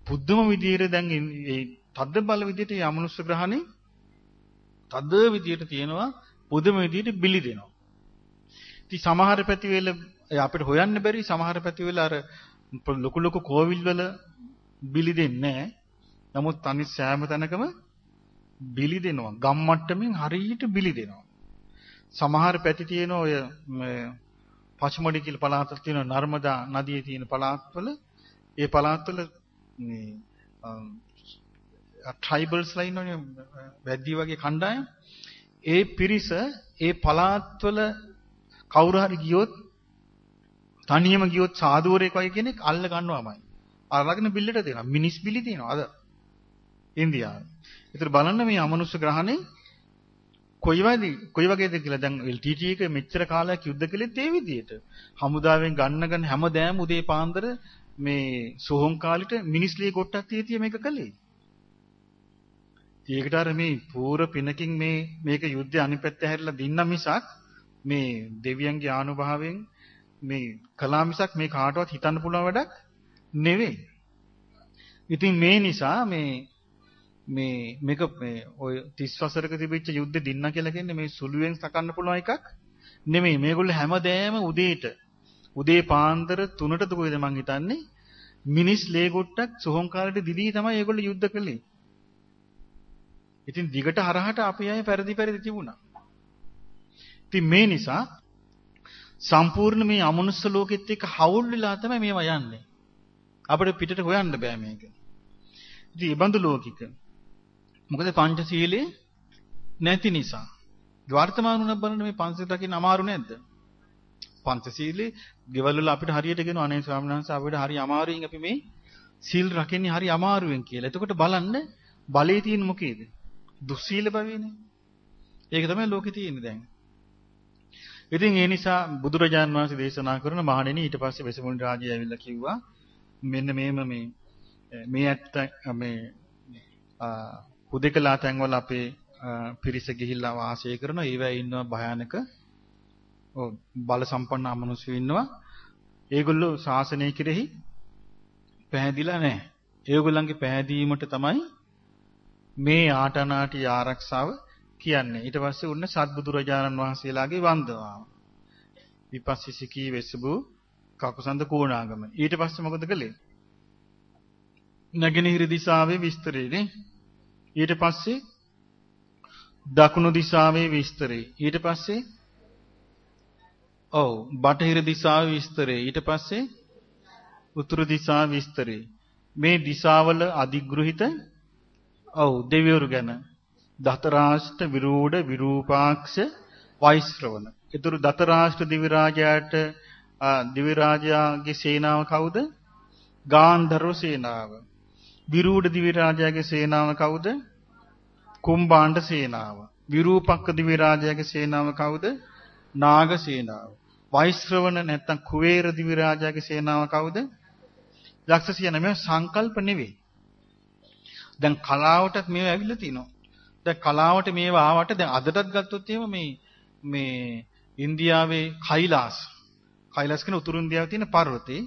පුදුම විදියට දැන් මේ තද්ද බල විදියට මේ අමනුෂ්‍ය ග්‍රහණේ තද විදියට තියෙනවා පුදුම විදියට බිලි දෙනවා. ඉතින් සමහර පැතිවල අපිට හොයන්න බැරි සමහර පැතිවල අර ලොකු ලොකු කෝවිල් වල බිලි දෙන්නේ නමුත් අනිත් සෑම තැනකම බිලි දෙනවා. ගම් මට්ටමින් හරියට බිලි දෙනවා. සමහර පැති තියෙන ඔය පශ්චිමඩි කියලා පළාතක් තියෙන නර්මදා නදියේ තියෙන පළාත්වල ඒ පළාත්වල මේ ට්‍රයිබල්ස්ලා ඉන්නවනේ වැද්දි වගේ කණ්ඩායම් ඒ පිරිස ඒ පළාත්වල කවුරු හරි ගියොත් තනියම ගියොත් සාදුවරයෙක් වගේ කෙනෙක් අල්ල ගන්නවාමයි. අරගෙන බිල්ලට දෙනවා. මිනිස් බිලි තියෙනවා අද ඉන්දියාවේ. ඒතර බලන්න මේ අමනුෂ්‍ය ග්‍රහණේ කොයි වගේ කොයි වගේද කියලා දැන් LTT එක මෙච්චර කාලයක් යුද්ධ කළෙත් ඒ විදිහට. හමුදාවෙන් ගන්න ගන්න හැමදාම උදේ පාන්දර මේ සෝහන් කාලෙට මිනිස්ලිය කොට්ටක් තියතිය මේක කළේ. ඒකට අර මේ පූර පිනකින් මේ මේක යුද්ධය අනිත් පැත්ත හැරිලා දින්න මිසක් මේ දෙවියන්ගේ ආනුභාවයෙන් මේ කළා මිසක් මේ කාටවත් හිතන්න පුළුවන් වැඩක් නෙවෙයි. ඉතින් මේ නිසා මේ මේ මේක මේ ඔය 30 වසරක තිබිච්ච යුද්ධෙ දින්න කියලා කියන්නේ මේ සුළුවෙන් සකන්න පුළුවන් එකක් නෙමෙයි. මේගොල්ලෝ හැමදේම උදේට උදේ පාන්දර 3ට දුකේද මං හිතන්නේ මිනිස් ලේ ගොට්ටක් සොහොන් කාලේට දිදී තමයි ඒගොල්ලෝ යුද්ධ කළේ. ඉතින් දිගට හරහට අපේ අය පෙරදි පෙරදි තිබුණා. ඉතින් මේ නිසා සම්පූර්ණ මේ අමනුස්ස ලෝකෙත් එක්ක හවුල් වෙලා තමයි මේවා යන්නේ. අපිට පිටට හොයන්න බෑ මේක. ඉතින් මේ බඳු ලෝකික මොකද පංචශීලයේ නැති නිසා. වර්තමාන උන බලන්න මේ පංචශීල රකින්න අමාරු නැද්ද? පංචශීලයේ ගෙවල් වල අපිට හරියට කියන අනේ ස්වාමීන් වහන්සේ අපිට හරි අමාරුවෙන් අපි මේ සීල් රකින්නේ හරි අමාරුවෙන් කියලා. එතකොට බලන්න බලේ තියෙන මොකේද? දුස්සීල භවයනේ. ඒක තමයි ලෝකේ තියෙන්නේ දැන්. ඉතින් ඒ නිසා බුදුරජාන් වහන්සේ දේශනා කරන මහණෙනි ඊට පස්සේ වෙසමුණි රාජය ඇවිල්ලා කිව්වා මෙන්න මේම මේ මේ ඇත්ත මේ හුදෙකලා තැන්වල අපේ පිරිස ගිහිල්ලා වාසය කරනවා. ඒවැ ඉන්නවා භයානක බල සම්පන්න අමනුෂ්‍යයෝ ඉන්නවා. ඒගොල්ලෝ ශාසනය කෙරෙහි පැහැදිලා නැහැ. ඒගොල්ලන්ගේ පැහැදීමට තමයි මේ ආටනාටි ආරක්ෂාව කියන්නේ. ඊට පස්සේ උන්න සත්බුදුරජාණන් වහන්සේලාගේ වන්දනාව. විපස්සිකී වෙසබු කකුසඳ කෝණාගම. ඊට පස්සේ මොකද කළේ? නැගෙනහිර දිශාවේ විස්තරේනේ ඊට පස්සේ දකුණු දිශාවේ විස්තරේ. ඊට පස්සේ ඔව් බටහිර දිශාවේ විස්තරේ. ඊට පස්සේ උතුරු දිශාවේ විස්තරේ. මේ දිශාවල අධිග්‍රහිත ඔව් දෙවිවරු ගැන දතරාෂ්ට විරූඪ විරූපාක්ෂ වෛශ්‍රවණ. ඒතර දතරාෂ්ට දිවි රාජයාට දිවි රාජයාගේ සේනාව කවුද? ගාන්ධර්ව සේනාව. විරූඪ දිවි රාජයාගේ සේනාව කවුද? කුම්භාණ්ඩ සේනාව. විරූපක්ක දිවි රාජයාගේ සේනාව කවුද? නාග සේනාව. වෛශ්‍රවණ නැත්තම් කුවේර දිවි රාජයාගේ සේනාව කවුද? යක්ෂ සේනාව. මේ සංකල්ප නෙවෙයි. දැන් කලාවටත් මේව ඇවිල්ලා තිනවා. දැන් කලාවට මේව ආවට දැන් අදටත් ගත්තොත් එහෙම මේ මේ ඉන්දියාවේ කෛලාස් කෛලාස් කියන උතුරු ඉන්දියාවේ තියෙන පර්වතේ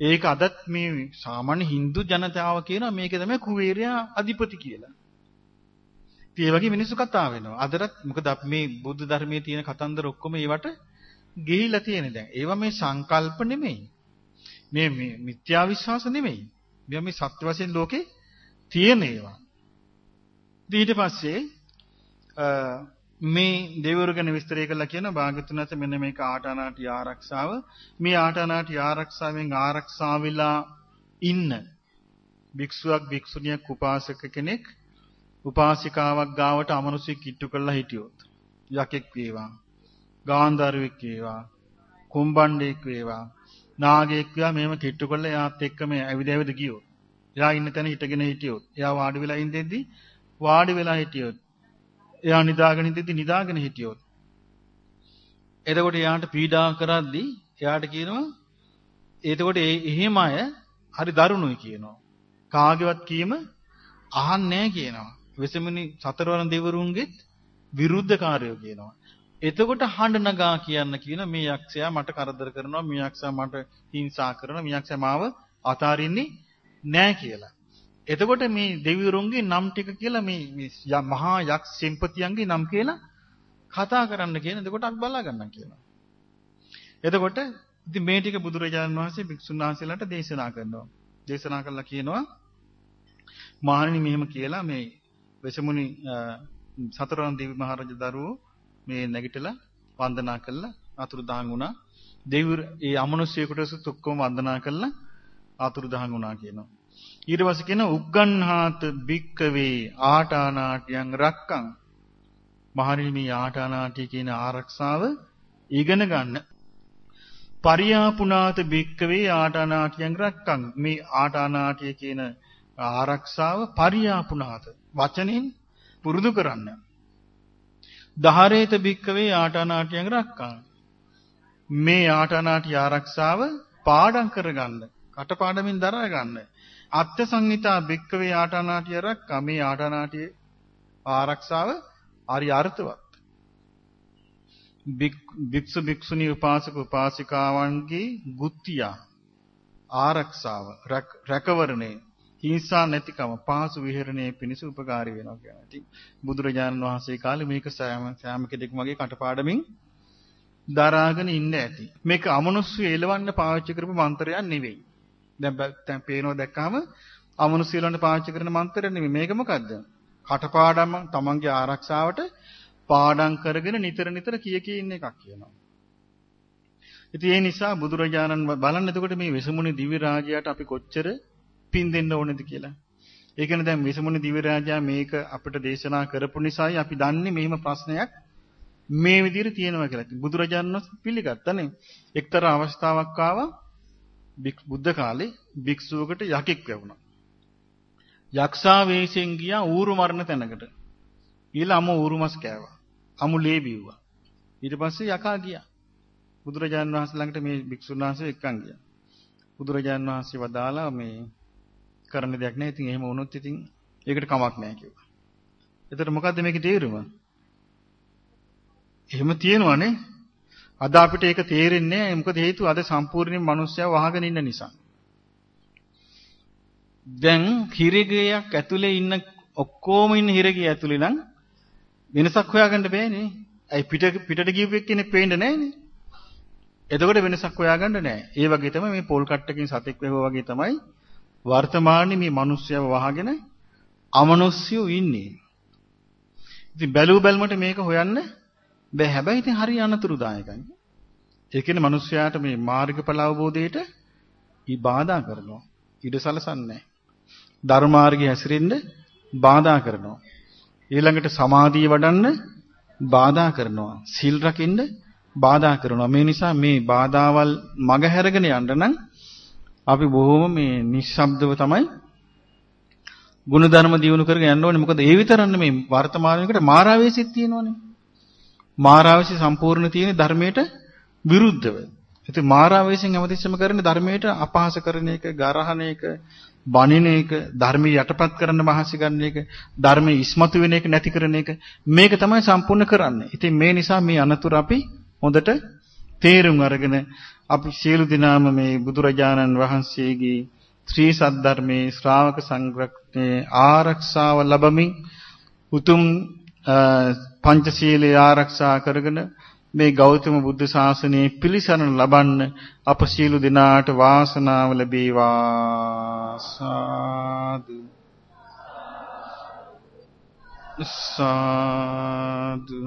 ඒක අදත් මේ සාමාන්‍ය Hindu ජනතාව කියනවා මේක තමයි කුවේරයා අධිපති කියලා. ඉතින් ඒ වගේ මිනිස්සු කතා වෙනවා. අදටත් මොකද අපි මේ බුද්ධ ධර්මයේ තියෙන කතන්දර ඔක්කොම ඒවට ගිහිලා තියෙන දැන්. ඒවා මේ සංකල්ප නෙමෙයි. මේ මේ මිත්‍යා විශ්වාස නෙමෙයි. මේවා මේ සත්‍ය වශයෙන් ලෝකේ තියෙන ඒවා. ඊට පස්සේ මේ දෙවිවරු ගැන විස්තරය කළා කියන භාග්‍යතුන් නැත මෙන්න මේක ආටානාටි ආරක්ෂාව මේ ආටානාටි ආරක්ෂාවෙන් ආරක්ෂා වෙලා ඉන්න භික්ෂුවක් භික්ෂුණියක් උපාසක කෙනෙක් උපාසිකාවක් ගාවට අමනුෂ්‍ය කිට්ටු කරලා හිටියොත් යකෙක් වේවා ගාන්ධාරුවෙක් වේවා කුම්බණ්ඩෙක් වේවා නාගයෙක් ගියා මෙහෙම කිට්ටු කරලා එයාත් එක්ක මේ ඇවිද ඇවිද ගියොත්. එයා ඉන්න තැන හිටගෙන හිටියොත්. එයා වාඩි වෙලා ඉඳෙද්දි වාඩි වෙලා හිටියොත්. එයා නිදාගෙන ඉඳෙද්දි නිදාගෙන හිටියොත්. එතකොට එයාට පීඩා කරද්දී එයාට කියනවා එතකොට ඒ එහෙම අය හරි දරුණුයි කියනවා. කාගේවත් කීම අහන්නේ කියනවා. වෙසමුනි සතරවරන් දෙවරුන්ගෙත් විරුද්ධකාරයෝ කියනවා. එතකොට හඬ නගා කියන්න කියන මේ යක්ෂයා මට කරදර කරනවා මේ යක්ෂයා මට හිංසා කරනවා මේ යක්ෂයා මාව අතාරින්නේ නැහැ කියලා. එතකොට මේ දෙවිවරුන්ගේ නම් ටික කියලා මේ මහා යක්ෂ සිම්පතියන්ගේ නම් කියලා කතා කරන්න කියන එතකොට අපි බලා ගන්නම් කියනවා. එතකොට ඉතින් මේ ටික බුදුරජාණන් වහන්සේ භික්ෂුන් වහන්සේලාට දේශනා කරනවා. දේශනා කළා කියනවා මහණෙනි මෙහෙම කියලා මේ වෙසමුනි සතරවන් දෙවි මහරජ දරුවෝ මේ නැගිටලා වන්දනා කළා අතුරුදහන් වුණා. දෙවිවරු ඒ අමනුෂ්‍යයෙකුට ඔක්කොම වන්දනා කළා අතුරුදහන් වුණා කියනවා. ඊට පස්සේ කියන උග්ගන්හාත බික්කවේ ආටානාටියන් රක්කං මහණෙනි මේ ආටානාටිය කියන ආරක්ෂාව ඉගෙන ගන්න. පරියාපුනාත බික්කවේ ආටානාටියන් රක්කං මේ ආටානාටිය කියන ආරක්ෂාව පරියාපුනාත වචනෙන් පුරුදු කරන්න. දහරේත බික්කවේ ආටානාටියන් රක්කං මේ ආටානාටි ආරක්ෂාව පාඩම් කරගන්න කටපාඩමින් දරා ගන්න අත්ත්‍ය සංහිතා බික්කවේ ආටානාටිය රක්කා මේ ආටානාටිය ආරක්ෂාව හරි අර්ථවත් භික්ෂු භික්ෂුණී උපාසක උපාසිකාවන්ගේ ගුත්තිය ආරක්ෂාව රැකවරණේ හිංසා නැතිකම පහසු විහරණයේ පිණිස උපකාරී වෙනවා කියනවා. ඉතින් බුදුරජාණන් වහන්සේ කාලේ මේක සෑම සෑම කෙනෙක්ම වගේ කටපාඩමින් දරාගෙන ඉන්න ඇති. මේක අමනුෂ්‍ය එලවන්න පාවිච්චි කරපු මන්ත්‍රයක් නෙවෙයි. දැන් දැන් පේනවා දැක්කම අමනුෂ්‍ය එලවන්න පාවිච්චි කරන මන්ත්‍රයක් නෙවෙයි. මේක මොකද්ද? කටපාඩම් තමන්ගේ ආරක්ෂාවට පාඩම් කරගෙන නිතර නිතර කිය කී ඉන්න එකක් කියනවා. ඉතින් ඒ නිසා බුදුරජාණන් බලන්න එතකොට මේ වෙසමුණි දිවි රාජයාට අපි කොච්චර පින් දෙන්න ඕනේද කියලා. ඒ කියන්නේ දැන් විසමුණි දිව්‍ය රාජා මේක අපිට දේශනා කරපු නිසායි අපි දන්නේ මෙහෙම ප්‍රශ්නයක් මේ විදිහට තියෙනවා කියලා. බුදුරජාණන් වහන්සේ පිළිගත්තනේ. එක්තරා අවස්ථාවක් ආවා බුද්ධ කාලේ භික්ෂුවකට යකෙක් වැවුණා. යක්ෂා වේශයෙන් ගියා ඌරු මරණ තැනකට. ඊළ අම ඌරුමස් කෑවා. අමු ලේ බිව්වා. ඊට පස්සේ යකා ගියා. බුදුරජාණන් වහන්සේ ළඟට මේ භික්ෂුන් වහන්සේ එක්කන් ගියා. බුදුරජාණන් වහන්සේ වදාලා මේ කරන්න දෙයක් නැහැ. ඉතින් එහෙම වුණොත් ඉතින් ඒකට කමක් නැහැ කිව්වා. එතකොට මොකද්ද මේකේ තේරුම? එහෙම තියෙනවනේ. අද අපිට ඒක තේරෙන්නේ නැහැ. මොකද හේතුව අද සම්පූර්ණයෙන් මිනිස්සයා වහගෙන ඉන්න නිසා. දැන් හිරගයක් ඇතුලේ ඉන්න ඔක්කොම ඉන්න හිරගිය ඇතුලේ නම් වෙනසක් හොයාගන්න බෑනේ. ඇයි පිට පිටට ගියපු එක්කෙනෙක් පේන්නේ නැහනේ. එතකොට වෙනසක් හොයාගන්න නැහැ. ඒ වගේ තමයි මේ පොල් කට්ටකින් සතෙක් වැහුවා වගේ තමයි වර්තමානයේ මේ මිනිස්සයව වහගෙන අමනුෂ්‍යයෝ ඉන්නේ. ඉතින් බැලූ බැලමට මේක හොයන්න බෑ. හැබැයි ඉතින් හරි අනතුරුදායකයි. ඒ කියන්නේ මිනිස්යාට මේ මාර්ගඵල අවබෝධයට ඊ බාධා කරනවා. ඉඩ සලසන්නේ ධර්මාර්ගයේ හැසිරෙන්න බාධා කරනවා. ඊළඟට සමාධිය වඩන්න බාධා කරනවා. සිල් රකින්න බාධා කරනවා. මේ නිසා මේ බාධාවල් මගහැරගෙන යන්න නම් අපි බොහොම මේ නිශ්ශබ්දව තමයි ගුණධර්ම දියුණු කරගෙන යන්න ඕනේ. මොකද ඒ විතරක් නෙමෙයි වර්තමානයේකට මාරාවේශෙත් තියෙනවනේ. මාරාවේශي සම්පූර්ණ තියෙන ධර්මයට විරුද්ධව. ඉතින් මාරාවේශයෙන් හැමතිස්සෙම කරන්නේ ධර්මයට අපහාස කරන එක, ගරහන එක, බනින එක, ධර්මී යටපත් කරන්න මහසි ගන්න එක, ධර්මයේ ඉස්මතු වෙන එක නැති කරන එක මේක තමයි සම්පූර්ණ කරන්නේ. ඉතින් මේ නිසා මේ අනතුරු අපි හොඳට තේරුම් අරගෙන අපි සියලු දෙනාම මේ බුදුරජාණන් වහන්සේගේ ශ්‍රී සද්ධර්මයේ ශ්‍රාවක සංග්‍රහයේ ආරක්ෂාව ලැබමින් උතුම් පංචශීලයේ ආරක්ෂා කරගෙන මේ ගෞතම බුද්ධ ශාසනයේ පිළිසරණ ලබන්න අප සියලු දෙනාට වාසනාව ලැබේවා. සාදු. සාදු.